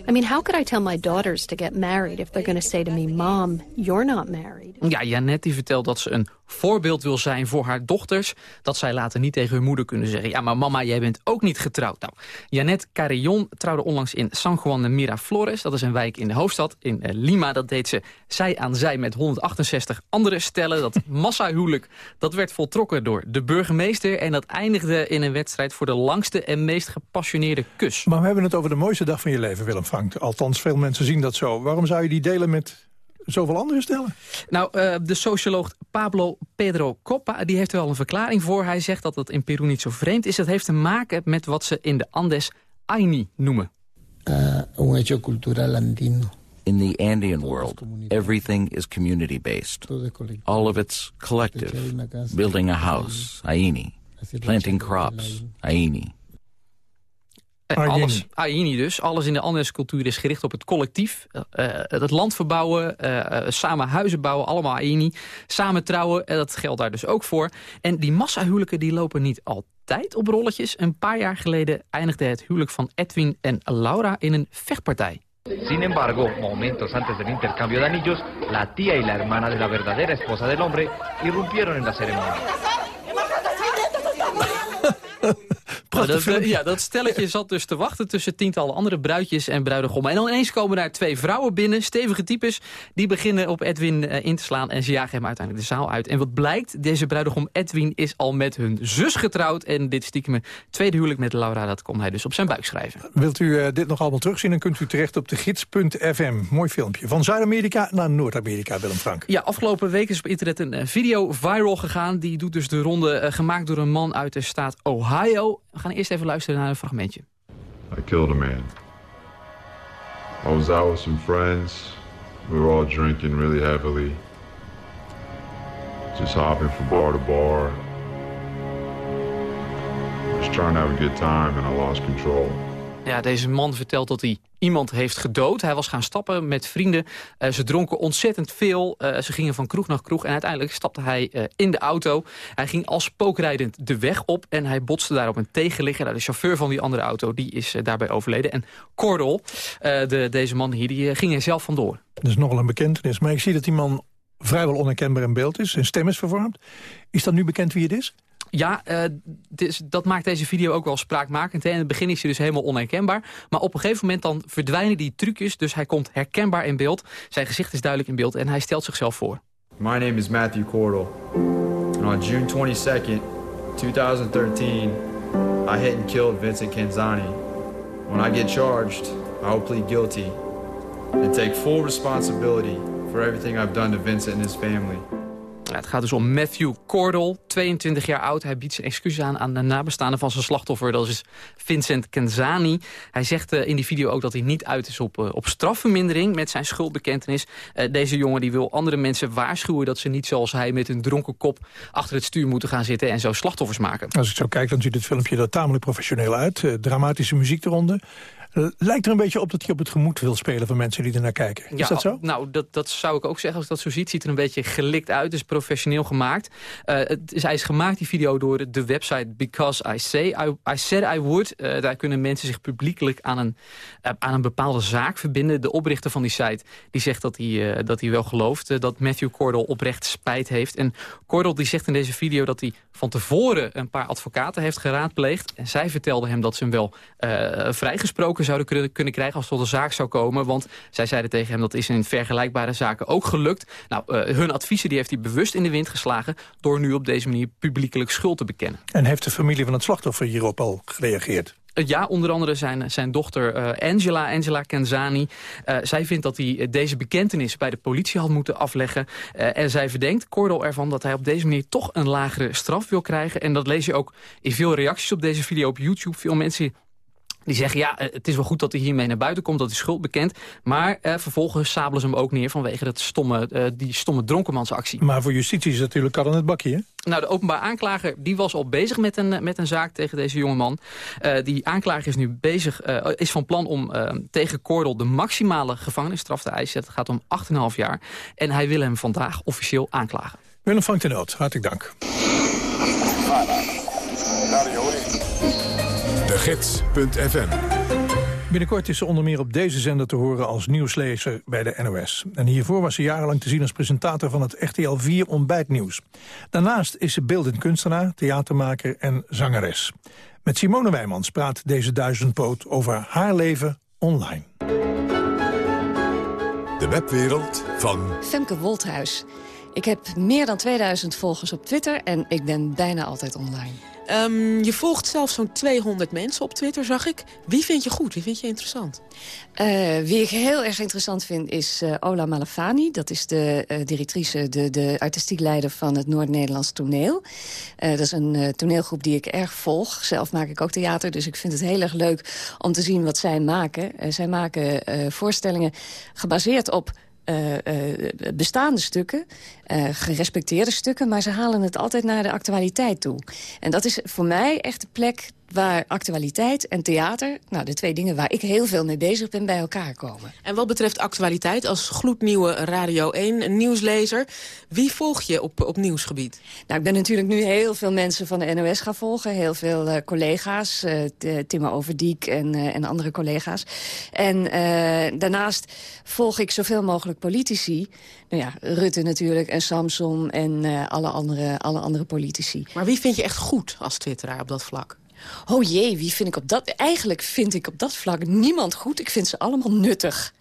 I mean, how could I tell my daughters to get married if they're going to say to me, Mom, you're not married? Ja, Janet die vertelt dat ze een voorbeeld wil zijn voor haar dochters. Dat zij later niet tegen hun moeder kunnen zeggen... ja, maar mama, jij bent ook niet getrouwd. Nou, Janet Carillon trouwde onlangs in San Juan de Miraflores. Dat is een wijk in de hoofdstad, in eh, Lima. Dat deed ze zij aan zij met 168 andere stellen. Dat massahuwelijk, dat werd voltrokken door de burgemeester... en dat eindigde in een wedstrijd voor de langste en meest gepassioneerde kus. Maar we hebben het over de mooiste dag van je leven, Willem Althans, veel mensen zien dat zo. Waarom zou je die delen met zoveel andere stellen? Nou, eh, de socioloog Pablo Pedro Coppa die heeft er wel een verklaring voor. Hij zegt dat het in Peru niet zo vreemd is. Dat heeft te maken met wat ze in de Andes Aini noemen. un hecho cultural andino. In the Andean world, everything is community-based. All of it's collective. Building a house, Aini. Planting crops, Aini. Eh, alles, Aini dus. Alles in de Andes cultuur is gericht op het collectief. eh, eh, het land verbouwen, samen huizen bouwen, allemaal Aini. Samen trouwen, dat geldt daar dus ook voor. En die massahuwelijken die lopen niet altijd op rolletjes. Een paar jaar geleden eindigde het huwelijk van Edwin en Laura in een vechtpartij. Sin embargo, momentos antes del intercambio de anillos, la tía y la hermana de la verdadera esposa del hombre irrumpieron en la ceremonia. Nou, dat, eh, ja, dat stelletje zat dus te wachten tussen tientallen andere bruidjes en bruidegommen. En dan ineens komen daar twee vrouwen binnen, stevige types. Die beginnen op Edwin eh, in te slaan en ze jagen hem uiteindelijk de zaal uit. En wat blijkt, deze bruidegom Edwin is al met hun zus getrouwd. En dit stiekem tweede huwelijk met Laura, dat kon hij dus op zijn buik schrijven. Wilt u eh, dit nog allemaal terugzien, dan kunt u terecht op de gids.fm. Mooi filmpje. Van Zuid-Amerika naar Noord-Amerika, Willem Frank. Ja, afgelopen week is op internet een video viral gegaan. Die doet dus de ronde, gemaakt door een man uit de staat Ohio. We gaan eerst even luisteren naar een fragmentje. I killed a man. I was out with some friends. We were all drinking really heavily. Just hopping from bar to bar. Just trying to have a good time and I lost control. Ja, deze man vertelt dat hij iemand heeft gedood. Hij was gaan stappen met vrienden. Eh, ze dronken ontzettend veel. Eh, ze gingen van kroeg naar kroeg. En uiteindelijk stapte hij eh, in de auto. Hij ging als spookrijdend de weg op. En hij botste daar op een tegenligger. Nou, de chauffeur van die andere auto die is daarbij overleden. En Cordel, de, deze man hier, die ging er zelf vandoor. Dat is nogal een bekentenis. Maar ik zie dat die man vrijwel onherkenbaar in beeld is. Zijn stem is vervormd. Is dat nu bekend wie het is? Ja, eh, dus dat maakt deze video ook wel spraakmakend. Hè. In het begin is hij dus helemaal onherkenbaar. Maar op een gegeven moment dan verdwijnen die trucjes. Dus hij komt herkenbaar in beeld. Zijn gezicht is duidelijk in beeld en hij stelt zichzelf voor. My name is Matthew Cordell. On June 22nd, 2013, I hit and killed Vincent Canzani. When I get charged, I will plead guilty and take full responsibility for everything I've done to Vincent and his family. Ja, het gaat dus om Matthew Cordell, 22 jaar oud. Hij biedt zijn excuses aan aan de nabestaanden van zijn slachtoffer. Dat is Vincent Kenzani. Hij zegt eh, in die video ook dat hij niet uit is op, eh, op strafvermindering... met zijn schuldbekentenis. Eh, deze jongen die wil andere mensen waarschuwen... dat ze niet zoals hij met een dronken kop achter het stuur moeten gaan zitten... en zo slachtoffers maken. Als ik zo kijk, dan ziet het filmpje er tamelijk professioneel uit. Dramatische muziek eronder. Eh, lijkt er een beetje op dat hij op het gemoed wil spelen van mensen die er naar kijken. Is dat zo? Nou, dat, dat zou ik ook zeggen. Als ik dat zo ziet, ziet er een beetje gelikt uit. Dus professioneel gemaakt. Eh, het is, hij is gemaakt, die video, door de website Because I Say. I, I Said I Would. Eh, daar kunnen mensen zich publiekelijk aan een, aan een bepaalde zaak verbinden. De oprichter van die site die zegt dat hij, dat hij wel gelooft... dat Matthew Cordell oprecht spijt heeft. En Cordell die zegt in deze video dat hij van tevoren... een paar advocaten heeft geraadpleegd. En zij vertelden hem dat ze hem wel vrijgesproken zouden kunnen, krijgen... als het tot een zaak zou komen. Want zij zeiden tegen hem dat is in vergelijkbare zaken ook gelukt. Nou, eh, hun adviezen die heeft hij bewust in de wind geslagen... door nu op deze manier publiekelijk schuld te bekennen. En heeft de familie van het slachtoffer hierop al gereageerd? Uh, Ja, onder andere zijn, zijn dochter uh, Angela, Angela Kenzani. Uh, zij vindt dat hij deze bekentenis bij de politie had moeten afleggen. en zij verdenkt Cordell ervan dat hij op deze manier toch een lagere straf wil krijgen. En dat lees je ook in veel reacties op deze video op YouTube. Veel mensen die zeggen, ja, eh, het is wel goed dat hij hiermee naar buiten komt, dat hij schuld bekent. Maar eh, vervolgens sabelen ze hem ook neer vanwege dat stomme, eh, die stomme dronkenmansactie. Maar voor justitie is het natuurlijk al in het bakje, hè? Nou, de openbaar aanklager die was al bezig met een, met een zaak tegen deze jongeman. Uh, die aanklager is nu bezig, uh, is van plan om uh, tegen Cordel de maximale gevangenisstraf te eisen. Het gaat om 8,5 jaar. En hij wil hem vandaag officieel aanklagen. Willem van ten Noot, hartelijk dank. Gids.fm Binnenkort is ze onder meer op deze zender te horen als nieuwslezer bij de NOS. En hiervoor was ze jarenlang te zien als presentator van het RTL 4 Ontbijtnieuws. Daarnaast is ze beeldend kunstenaar, theatermaker en zangeres. Met Simone Wijmans praat deze duizendpoot over haar leven online. De webwereld van Femke Wolthuis. Ik heb meer dan 2000 volgers op Twitter en ik ben bijna altijd online. Um, je volgt zelf zo'n 200 mensen op Twitter, zag ik. Wie vind je goed? Wie vind je interessant? Uh, wie ik heel erg interessant vind is uh, Ola Malafani. Dat is de uh, directrice, de, de artistiek leider van het Noord-Nederlands toneel. dat is een toneelgroep die ik erg volg. Zelf maak ik ook theater, dus ik vind het heel erg leuk om te zien wat zij maken. zij maken voorstellingen gebaseerd op uh, uh, bestaande stukken, uh, gerespecteerde stukken... maar ze halen het altijd naar de actualiteit toe. En dat is voor mij echt de plek waar actualiteit en theater... nou, de twee dingen waar ik heel veel mee bezig ben, bij elkaar komen. En wat betreft actualiteit, als gloednieuwe Radio 1 nieuwslezer... wie volg je op, op nieuwsgebied? Nou, ik ben natuurlijk nu heel veel mensen van de NOS gaan volgen. Heel veel uh, collega's, uh, Timmer Overdiek en, uh, en andere collega's. En daarnaast volg ik zoveel mogelijk politici. Nou ja, Rutte natuurlijk en Samson en alle, andere, alle andere politici. Maar wie vind je echt goed als twitteraar op dat vlak? Oh jee, wie vind ik op dat... Eigenlijk vind ik op dat vlak niemand goed. Ik vind ze allemaal nuttig.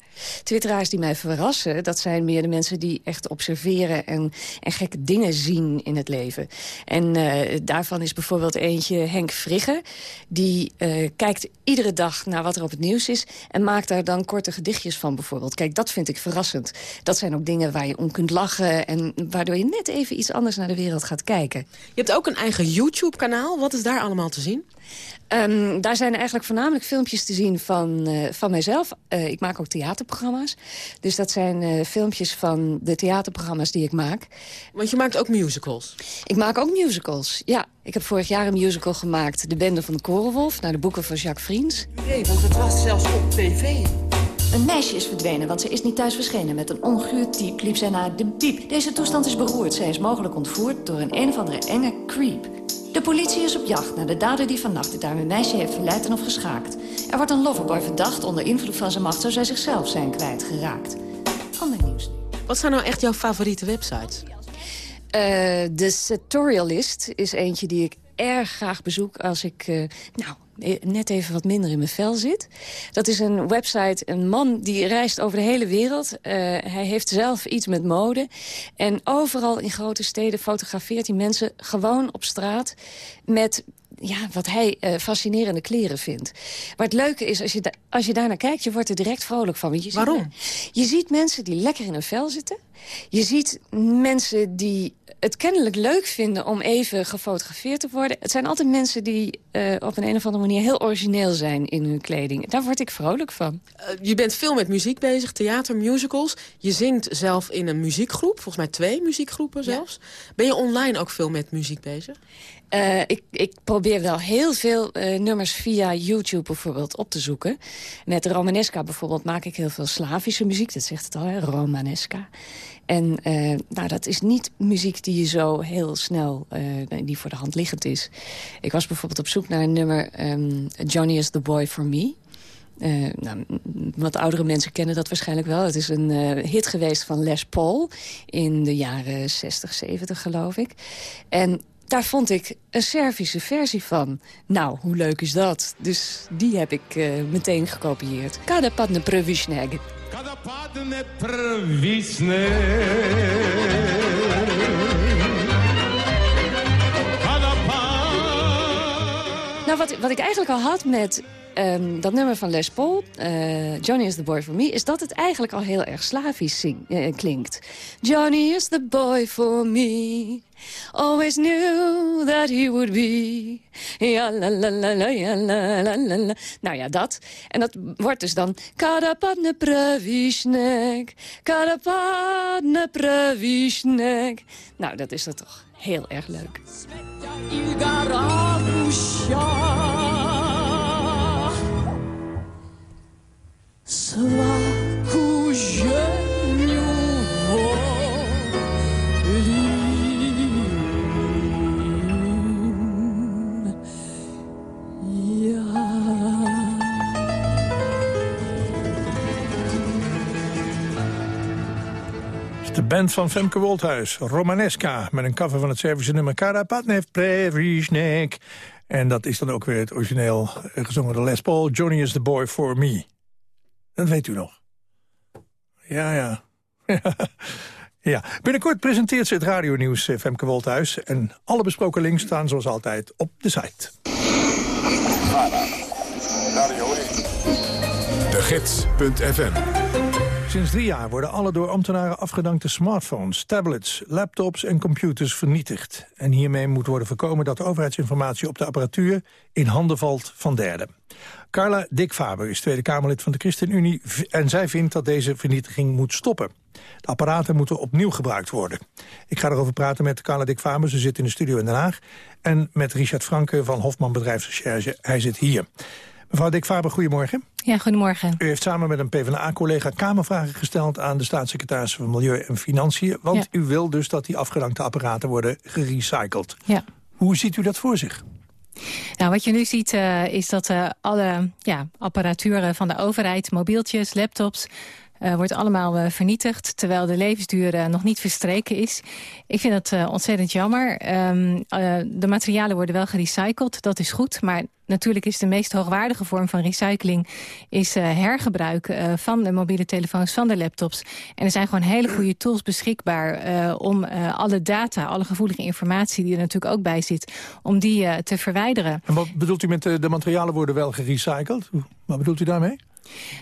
Twitteraars die mij verrassen, dat zijn meer de mensen die echt observeren en, en gekke dingen zien in het leven. En uh, daarvan is bijvoorbeeld eentje Henk Vrigge. Die uh, kijkt iedere dag naar wat er op het nieuws is en maakt daar dan korte gedichtjes van bijvoorbeeld. Kijk, dat vind ik verrassend. Dat zijn ook dingen waar je om kunt lachen en waardoor je net even iets anders naar de wereld gaat kijken. Je hebt ook een eigen YouTube-kanaal. Wat is daar allemaal te zien? Um, daar zijn eigenlijk voornamelijk filmpjes te zien van, uh, van mijzelf. Uh, ik maak ook theaterprogramma's. Dus dat zijn uh, filmpjes van de theaterprogramma's die ik maak. Want je maakt ook musicals? Ik maak ook musicals, ja. Ik heb vorig jaar een musical gemaakt. De Bende van de Korenwolf, naar de boeken van Jacques Vriends. Nee, want het was zelfs op tv. Een meisje is verdwenen, want ze is niet thuis verschenen. Met een onguur type liep zij naar de diep. Deze toestand is beroerd. Zij is mogelijk ontvoerd door een een of andere enge creep. De politie is op jacht naar de dader die vannacht het arme meisje heeft verleid en of geschaakt. Er wordt een loverboy verdacht. Onder invloed van zijn macht zou zij zichzelf zijn kwijtgeraakt. Ander nieuws. Wat zijn nou echt jouw favoriete websites? Uh, de Sartorialist is eentje die ik erg graag bezoek als ik... Uh, nou, net even wat minder in mijn vel zit. Dat is een website, een man die reist over de hele wereld. Uh, hij heeft zelf iets met mode. En overal in grote steden fotografeert hij mensen gewoon op straat... met ja, wat hij uh, fascinerende kleren vindt. Maar het leuke is, als je, als je daarnaar kijkt, je wordt er direct vrolijk van. Want je Waarom? Ziet, je ziet mensen die lekker in hun vel zitten. Je ziet mensen die het kennelijk leuk vinden om even gefotografeerd te worden. Het zijn altijd mensen die eh, op een, een of andere manier heel origineel zijn in hun kleding. Daar word ik vrolijk van. Eh, je bent veel met muziek bezig, theater, musicals. Je zingt zelf in een muziekgroep, volgens mij twee muziekgroepen zelfs. Ben je online ook veel met muziek bezig? Eh, ik, ik probeer wel heel veel nummers via YouTube bijvoorbeeld op te zoeken. Met Romanesca bijvoorbeeld maak ik heel veel Slavische muziek. Dat zegt het al, hè? Romanesca. En eh, nou, dat is niet muziek die je zo heel snel, eh, die voor de hand liggend is. Ik was bijvoorbeeld op zoek naar een nummer, ehm, Johnny is the Boy for Me. Eh, nou, wat oudere mensen kennen dat waarschijnlijk wel. Het is een hit geweest van Les Paul in de jaren 60, 70 geloof ik. En daar vond ik een Servische versie van. Nou, hoe leuk is dat? Dus die heb ik meteen gekopieerd. Kada padne previshneg. Padne prvisne Nou, wat, wat ik eigenlijk al had met ehm, dat nummer van Les Paul, eh, Johnny is the boy for me, is dat het eigenlijk al heel erg Slavisch eh, klinkt. Johnny is the boy for me, always knew that he would be. Ja, la, la, la, la, ja, la, la, la. Nou ja, dat. En dat wordt dus dan... Kadapadne pravishnek, kadapadne pravishnek. Nou, dat is dat toch heel erg leuk. Ja. is de band van Femke Wolthuis, Romanesca... met een cover van het Servische nummer Karapatnev Previsnek. En dat is dan ook weer het origineel eh, gezongen door Les Paul... Johnny is the boy for me. Dat weet u nog. Ja, ja. ja. Binnenkort presenteert ze het radionieuws eh, Femke Wolthuis. En alle besproken links staan zoals altijd op de site. De Gids.fm Sinds drie jaar worden alle door ambtenaren afgedankte smartphones, tablets, laptops en computers vernietigd. En hiermee moet worden voorkomen dat de overheidsinformatie op de apparatuur in handen valt van derden. Carla Dick Faber is Tweede Kamerlid van de ChristenUnie en zij vindt dat deze vernietiging moet stoppen. De apparaten moeten opnieuw gebruikt worden. Ik ga erover praten met Carla Dick Faber, ze zit in de studio in Den Haag. En met Richard Franke van Hofman Bedrijfsrecherche, hij zit hier. Mevrouw Dick Faber, goedemorgen. Ja, goedemorgen. U heeft samen met een PvdA-collega Kamervragen gesteld... aan de staatssecretaris van Milieu en Financiën. Want Ja. u wil dus dat die afgedankte apparaten worden gerecycled. Ja. Hoe ziet u dat voor zich? Nou, wat je nu ziet eh, is dat eh, alle ja, apparatuur van de overheid, mobieltjes, laptops... eh, wordt allemaal eh, vernietigd, terwijl de levensduur eh, nog niet verstreken is. Ik vind dat ontzettend jammer. Ehm, eh, de materialen worden wel gerecycled, dat is goed. Maar natuurlijk is de meest hoogwaardige vorm van recycling... is hergebruik van de mobiele telefoons, van de laptops. En er zijn gewoon hele goede tools beschikbaar... om alle data, alle gevoelige informatie die er natuurlijk ook bij zit... om die te verwijderen. En wat bedoelt u met de, materialen worden wel gerecycled? Wat bedoelt u daarmee?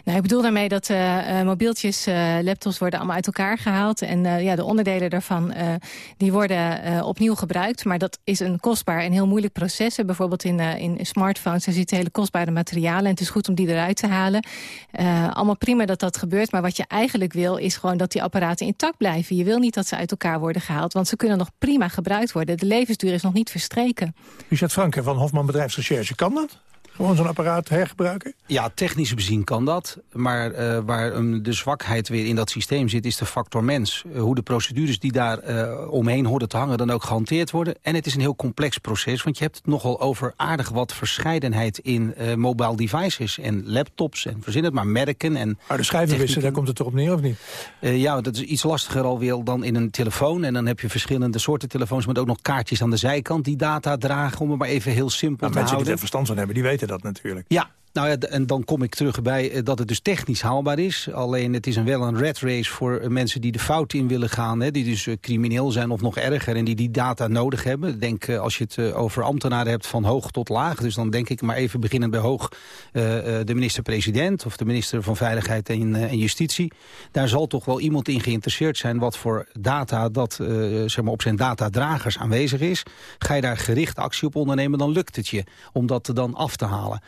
Nou, ik bedoel daarmee dat eh, eh, mobieltjes, eh, laptops worden allemaal uit elkaar gehaald. En ja, de onderdelen daarvan die worden opnieuw gebruikt. Maar dat is een kostbaar en heel moeilijk proces. Bijvoorbeeld in, in smartphones, daar zitten hele kostbare materialen. En het is goed om die eruit te halen. Allemaal prima dat dat gebeurt. Maar wat je eigenlijk wil, is gewoon dat die apparaten intact blijven. Je wil niet dat ze uit elkaar worden gehaald. Want ze kunnen nog prima gebruikt worden. De levensduur is nog niet verstreken. Richard Franke van Hofman Bedrijfsrecherche, kan dat? Gewoon zo'n apparaat hergebruiken? Ja, technisch bezien kan dat. Maar eh, waar um, de zwakheid weer in dat systeem zit, is de factor mens. Eh, hoe de procedures die daar eh, omheen horen te hangen dan ook gehanteerd worden. En het is een heel complex proces, want je hebt het nogal over aardig wat verscheidenheid in mobile devices en laptops en verzin het maar merken. En Maar de schijvenwissen, daar komt het toch op neer of niet? Ja, dat is iets lastiger alweer dan in een telefoon. En dan heb je verschillende soorten telefoons met ook nog kaartjes aan de zijkant die data dragen, om het maar even heel simpel Nou, te mensen die houden. er verstand van hebben, die weten dat natuurlijk. Ja, Nou ja, en dan kom ik terug bij eh, dat het dus technisch haalbaar is. Alleen het is een, wel een red race voor eh, mensen die de fout in willen gaan. Hè, die dus eh, crimineel zijn of nog erger en die die data nodig hebben. Denk als je het over ambtenaren hebt van hoog tot laag. Dus dan denk ik maar even beginnend bij hoog de minister-president... of de minister van Veiligheid en, en Justitie. Daar zal toch wel iemand in geïnteresseerd zijn... wat voor data dat zeg maar op zijn datadragers aanwezig is. Ga je daar gericht actie op ondernemen, dan lukt het je om dat dan af te halen.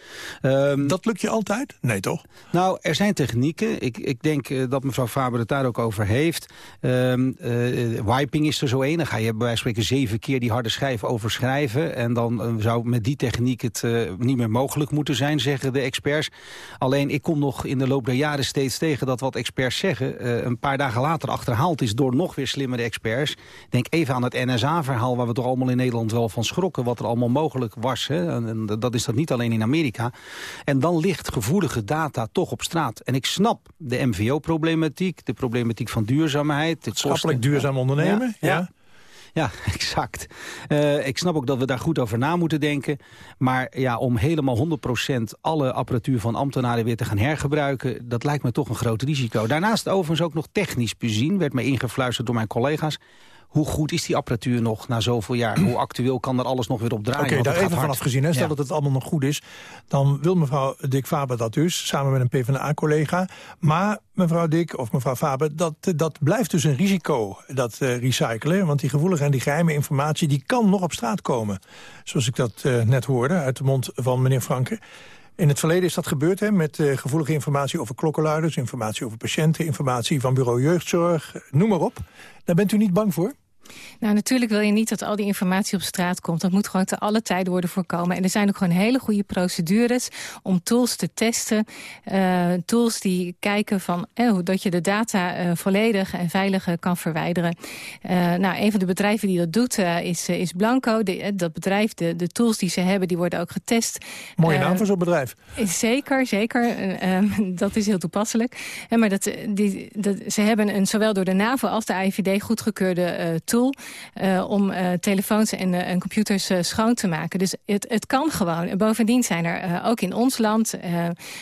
Ehm, dat lukt je altijd? Nee, toch? Nou, er zijn technieken. Ik, ik denk eh, dat mevrouw Faber het daar ook over heeft. Ehm, eh, wiping is er zo. Dan ga je bij wijze van spreken zeven keer die harde schijf overschrijven. En dan eh, zou met die techniek het niet meer mogelijk moeten zijn, zeggen de experts. Alleen, ik kom nog in de loop der jaren steeds tegen dat wat experts zeggen... een paar dagen later achterhaald is door nog weer slimmere experts. Denk even aan het NSA-verhaal waar we toch allemaal in Nederland wel van schrokken... wat er allemaal mogelijk was. Hè? En, en dat is dat niet alleen in Amerika. En dan ligt gevoelige data toch op straat. En ik snap de MVO-problematiek, de problematiek van duurzaamheid. Maatschappelijk kosten. duurzaam ondernemen, Ja, ja. ja. Ja, exact. Eh, ik snap ook dat we daar goed over na moeten denken. Maar ja, om helemaal 100% alle apparatuur van ambtenaren weer te gaan hergebruiken... dat lijkt me toch een groot risico. Daarnaast overigens ook nog technisch bezien, werd me ingefluisterd door mijn collega's. Hoe goed is die apparatuur nog na zoveel jaar? Hoe actueel kan er alles nog weer op draaien? Oké, daar even hard. vanaf gezien. Hè. Stel Ja. dat het allemaal nog goed is. Dan wil mevrouw Dick Faber dat dus, samen met een PvdA-collega. Maar mevrouw Dick of mevrouw Faber, dat, dat blijft dus een risico, dat eh, recyclen. Want die gevoelige en die geheime informatie... die kan nog op straat komen. Zoals ik dat eh, net hoorde uit de mond van meneer Franke. In het verleden is dat gebeurd hè, met eh, gevoelige informatie over klokkenluiders... informatie over patiënten, informatie van bureau jeugdzorg, noem maar op. Daar bent u niet bang voor? Nou, natuurlijk wil je niet dat al die informatie op straat komt. Dat moet gewoon te alle tijden worden voorkomen. En er zijn ook gewoon hele goede procedures om tools te testen. Eh, tools die kijken van eh, hoe dat je de data eh, volledig en veilig kan verwijderen. Nou, een van de bedrijven die dat doet is, is Blanco. De, dat bedrijf, de, de tools die ze hebben, die worden ook getest. Mooie naam voor zo'n bedrijf. Zeker, zeker. Eh, ehm, dat is heel toepasselijk. Maar dat, die, dat, ze hebben een zowel door de NAVO als de AIVD goedgekeurde eh, eh, om eh, telefoons en, eh, computers schoon te maken. Dus het, het kan gewoon. En bovendien zijn er ook in ons land,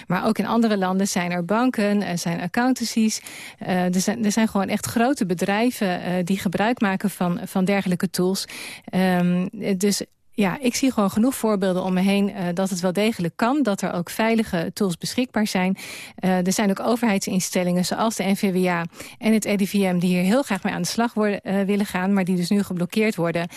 maar ook in andere landen... zijn er banken, er zijn accountancies. er, zijn, er zijn gewoon echt grote bedrijven die gebruik maken van, van dergelijke tools. Ehm, dus ja, ik zie gewoon genoeg voorbeelden om me heen eh, dat het wel degelijk kan. Dat er ook veilige tools beschikbaar zijn. Eh, er zijn ook overheidsinstellingen zoals de NVWA en het RIVM... die hier heel graag mee aan de slag worden, eh, willen gaan... maar die dus nu geblokkeerd worden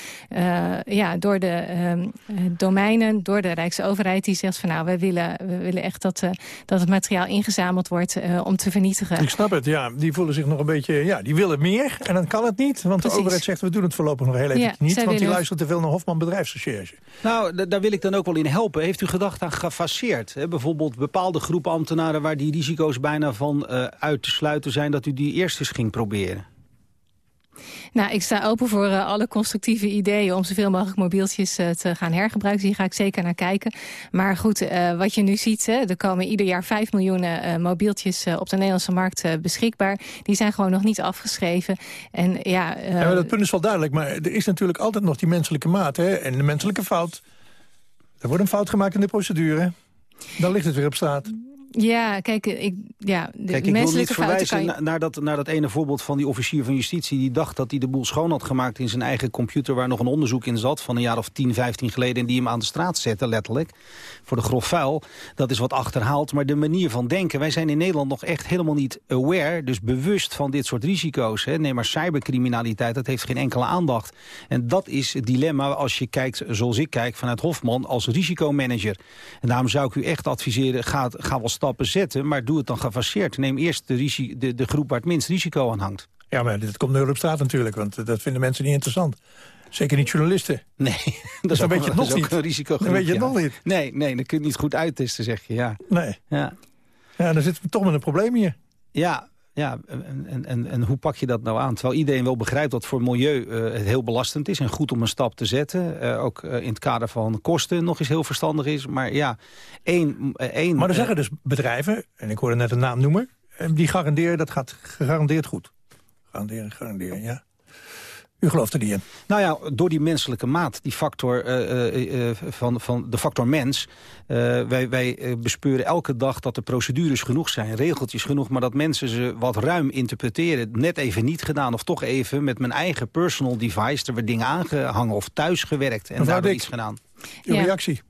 ja, door de ehm, eh, domeinen, door de Rijksoverheid... die zegt van nou, we willen, we willen echt dat, dat het materiaal ingezameld wordt om te vernietigen. Ik snap het, ja. Die voelen zich nog een beetje... Ja, die willen meer en dan kan het niet. Want Precies. de overheid zegt, we doen het voorlopig nog heel even Ja, niet. Want die luisteren te veel naar Hofman Nou, da- daar wil ik dan ook wel in helpen. Heeft u gedacht aan gefaseerd? Hè? Bijvoorbeeld bepaalde groepen ambtenaren... waar die risico's bijna van eh, uit te sluiten zijn... dat u die eerst eens ging proberen? Nou, ik sta open voor eh, alle constructieve ideeën om zoveel mogelijk mobieltjes eh, te gaan hergebruiken. Dus hier ga ik zeker naar kijken. Maar goed, eh, wat je nu ziet, hè, er komen ieder jaar 5 miljoen mobieltjes op de Nederlandse markt beschikbaar. Die zijn gewoon nog niet afgeschreven. En ja, Ja, dat punt is wel duidelijk, maar er is natuurlijk altijd nog die menselijke maat hè, en de menselijke fout. Er wordt een fout gemaakt in de procedure. Dan ligt het weer op straat. Ja, kijk, ik, ja, de Kijk, ik wil niet verwijzen kan je... na- naar, dat, naar dat ene voorbeeld van die officier van justitie... die dacht dat hij de boel schoon had gemaakt in zijn eigen computer... waar nog een onderzoek in zat van een jaar of 10, 15 geleden... en die hem aan de straat zette, letterlijk, voor de grof vuil. Dat is wat achterhaald, maar de manier van denken... wij zijn in Nederland nog echt helemaal niet aware... dus bewust van dit soort risico's. Hè. Neem maar cybercriminaliteit, dat heeft geen enkele aandacht. En dat is het dilemma als je kijkt, zoals ik kijk... vanuit Hofman als risicomanager. En daarom zou ik u echt adviseren, ga, ga wel stappen zetten... maar doe het dan gefaseerd. Neem eerst de, de, de groep waar het minst risico aan hangt. Ja, maar dit komt nu op straat natuurlijk, want eh, dat vinden mensen niet interessant. Zeker niet journalisten. Nee, dat Dus dan weet je het nog dat is ook niet. een risico. Dan weet je het nog niet. Nee, nee, dan kun je het niet goed uittesten, zeg je. Ja, Nee. ja. Ja, dan zitten we toch met een probleem hier. ja, ja en, en, en, hoe pak je dat nou aan? Terwijl iedereen wel begrijpt dat voor milieu eh, het heel belastend is... en goed om een stap te zetten. Eh, ook eh, in het kader van kosten nog eens heel verstandig is. Maar ja, één... één Maar er zeggen dus bedrijven, en ik hoorde net een naam noemen... die garanderen, dat gaat gegarandeerd goed. Garanderen, garanderen, ja. U gelooft er niet in? Nou ja, door die menselijke maat, die factor eh, eh, eh, van, van de factor mens... eh, wij, wij bespeuren elke dag dat de procedures genoeg zijn, regeltjes genoeg... maar dat mensen ze wat ruim interpreteren, net even niet gedaan... of toch even met mijn eigen personal device er weer dingen aangehangen... of thuis gewerkt en Dik, iets gedaan. Uw Ja. reactie?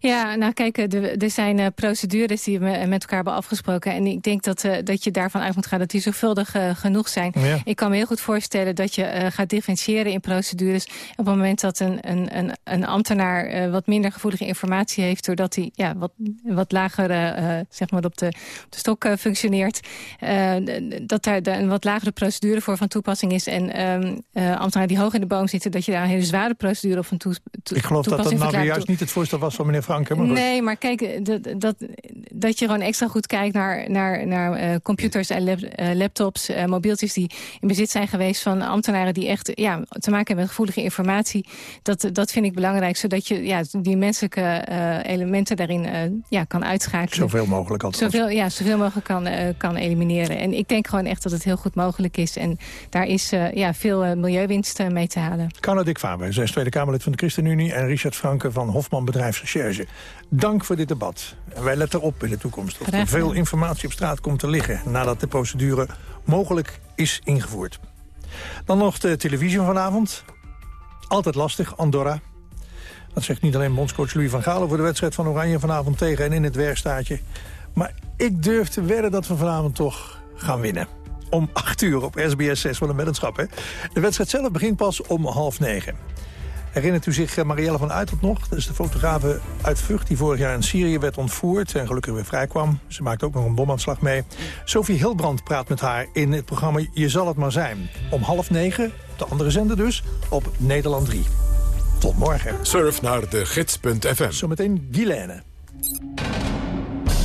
Ja, nou kijk, eh, er zijn eh, procedures die we met elkaar hebben afgesproken. En ik denk dat, eh, dat je daarvan uit moet gaan dat die zorgvuldig genoeg zijn. Ja. Ik kan me heel goed voorstellen dat je gaat differentiëren in procedures. Op het moment dat een, een, een, een ambtenaar wat minder gevoelige informatie heeft... doordat hij ja, wat, wat lager zeg maar op, de, op de stok functioneert... dat daar de- een wat lagere procedure voor van toepassing is. En eh, ambtenaren die hoog in de boom zitten... dat je daar een hele zware procedure op van toe, toe- Ik geloof dat dat toepassing nou weer juist niet het voorstel was van meneer Franke. Maar. Nee, maar kijk, dat, dat, dat je gewoon extra goed kijkt naar, naar, naar eh, computers en eh, laptops, eh, mobieltjes die in bezit zijn geweest van ambtenaren die echt ja, te maken hebben met gevoelige informatie. Dat, dat vind ik belangrijk, zodat je ja, die menselijke elementen daarin ja, kan uitschakelen. Zoveel mogelijk althans. Zoveel, ja, zoveel mogelijk kan, kan elimineren. En ik denk gewoon echt dat het heel goed mogelijk is. En daar is ja, veel milieuwinst mee te halen. Carla Dick Faber, zij is Tweede Kamerlid van de ChristenUnie... en Richard Franke van Hofman Bedrijfsrecherche. Dank voor dit debat. En wij letten op in de toekomst of er veel informatie op straat komt te liggen... nadat de procedure mogelijk is ingevoerd. Dan nog de televisie van vanavond. Altijd lastig, Andorra. Dat zegt niet alleen bondscoach Louis van Gaal... over de wedstrijd van Oranje vanavond tegen en in het werkstaatje. Maar ik durf te wedden dat we vanavond toch gaan winnen. Om 8 uur op SBS 6 van de weddenschap. Hè. De wedstrijd zelf begint pas om half negen. Herinnert u zich eh, Marielle van Uitert nog? Dat is de fotografe uit Vught die vorig jaar in Syrië werd ontvoerd... en gelukkig weer vrijkwam. Ze maakt ook nog een bomaanslag mee. Sophie Hilbrand praat met haar in het programma Je zal het maar zijn. Om half negen, de andere zender dus, op Nederland 3. Tot morgen. Surf naar de gids.fm. Zometeen Guilaine.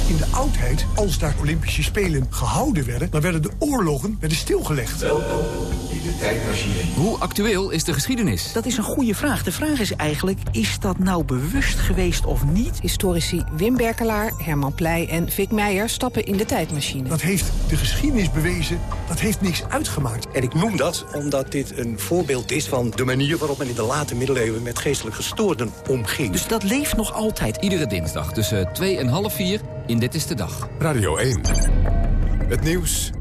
In de oudheid, als daar Olympische Spelen gehouden werden... dan werden de oorlogen werden stilgelegd. Welkom in de tijdmachine. Hoe actueel is de geschiedenis? Dat is een goede vraag. De vraag is eigenlijk, is dat nou bewust geweest of niet? Historici Wim Berkelaar, Herman Pleij en Vic Meijer stappen in de tijdmachine. Dat heeft de geschiedenis bewezen, dat heeft niks uitgemaakt. En ik noem dat omdat dit een voorbeeld is van de manier waarop men in de late middeleeuwen met geestelijk gestoorden omging. Dus dat leeft nog altijd. Iedere dinsdag tussen 2 en half 4 in Dit is de Dag. Radio 1. Het nieuws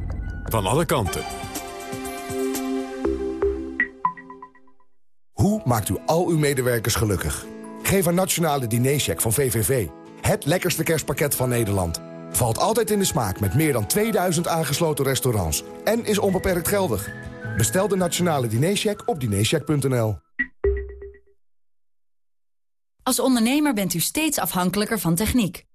van alle kanten. Hoe maakt u al uw medewerkers gelukkig? Geef een nationale dinercheck van VVV. Het lekkerste kerstpakket van Nederland. Valt altijd in de smaak met meer dan 2000 aangesloten restaurants. En is onbeperkt geldig. Bestel de nationale dinercheck op dinercheck.nl. Als ondernemer bent u steeds afhankelijker van techniek.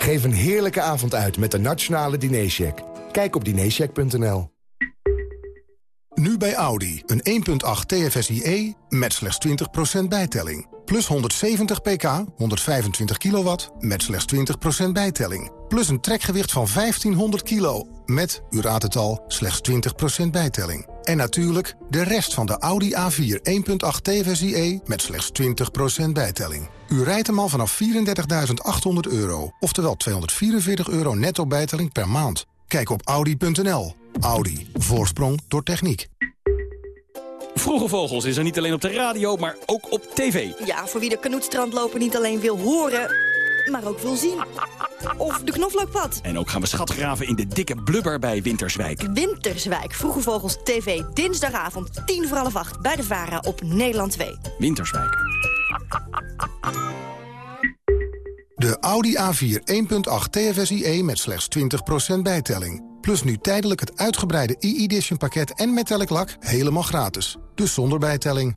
Geef een heerlijke avond uit met de nationale dinercheck. Kijk op dinercheck.nl. Nu bij Audi. Een 1.8 TFSIe met slechts 20% bijtelling. Plus 170 pk, 125 kilowatt, met slechts 20% bijtelling. Plus een trekgewicht van 1500 kilo, met, u raadt het al, slechts 20% bijtelling. En natuurlijk de rest van de Audi A4 1.8 TFSIe met slechts 20% bijtelling. U rijdt hem al vanaf 34.800 euro, oftewel 244 euro netto bijtelling per maand. Kijk op Audi.nl. Audi. Voorsprong door techniek. Vroege Vogels is er niet alleen op de radio, maar ook op tv. Ja, voor wie de Knoetstrandloper niet alleen wil horen, maar ook wil zien. Of de knoflookpad. En ook gaan we schatgraven in de dikke blubber bij Winterswijk. Winterswijk, Vroege Vogels TV, dinsdagavond, tien voor half acht, bij de VARA op Nederland 2. Winterswijk. De Audi A4 1.8 TFSIe met slechts 20% bijtelling. Plus nu tijdelijk het uitgebreide e-edition pakket en metallic lak helemaal gratis. Dus zonder bijtelling.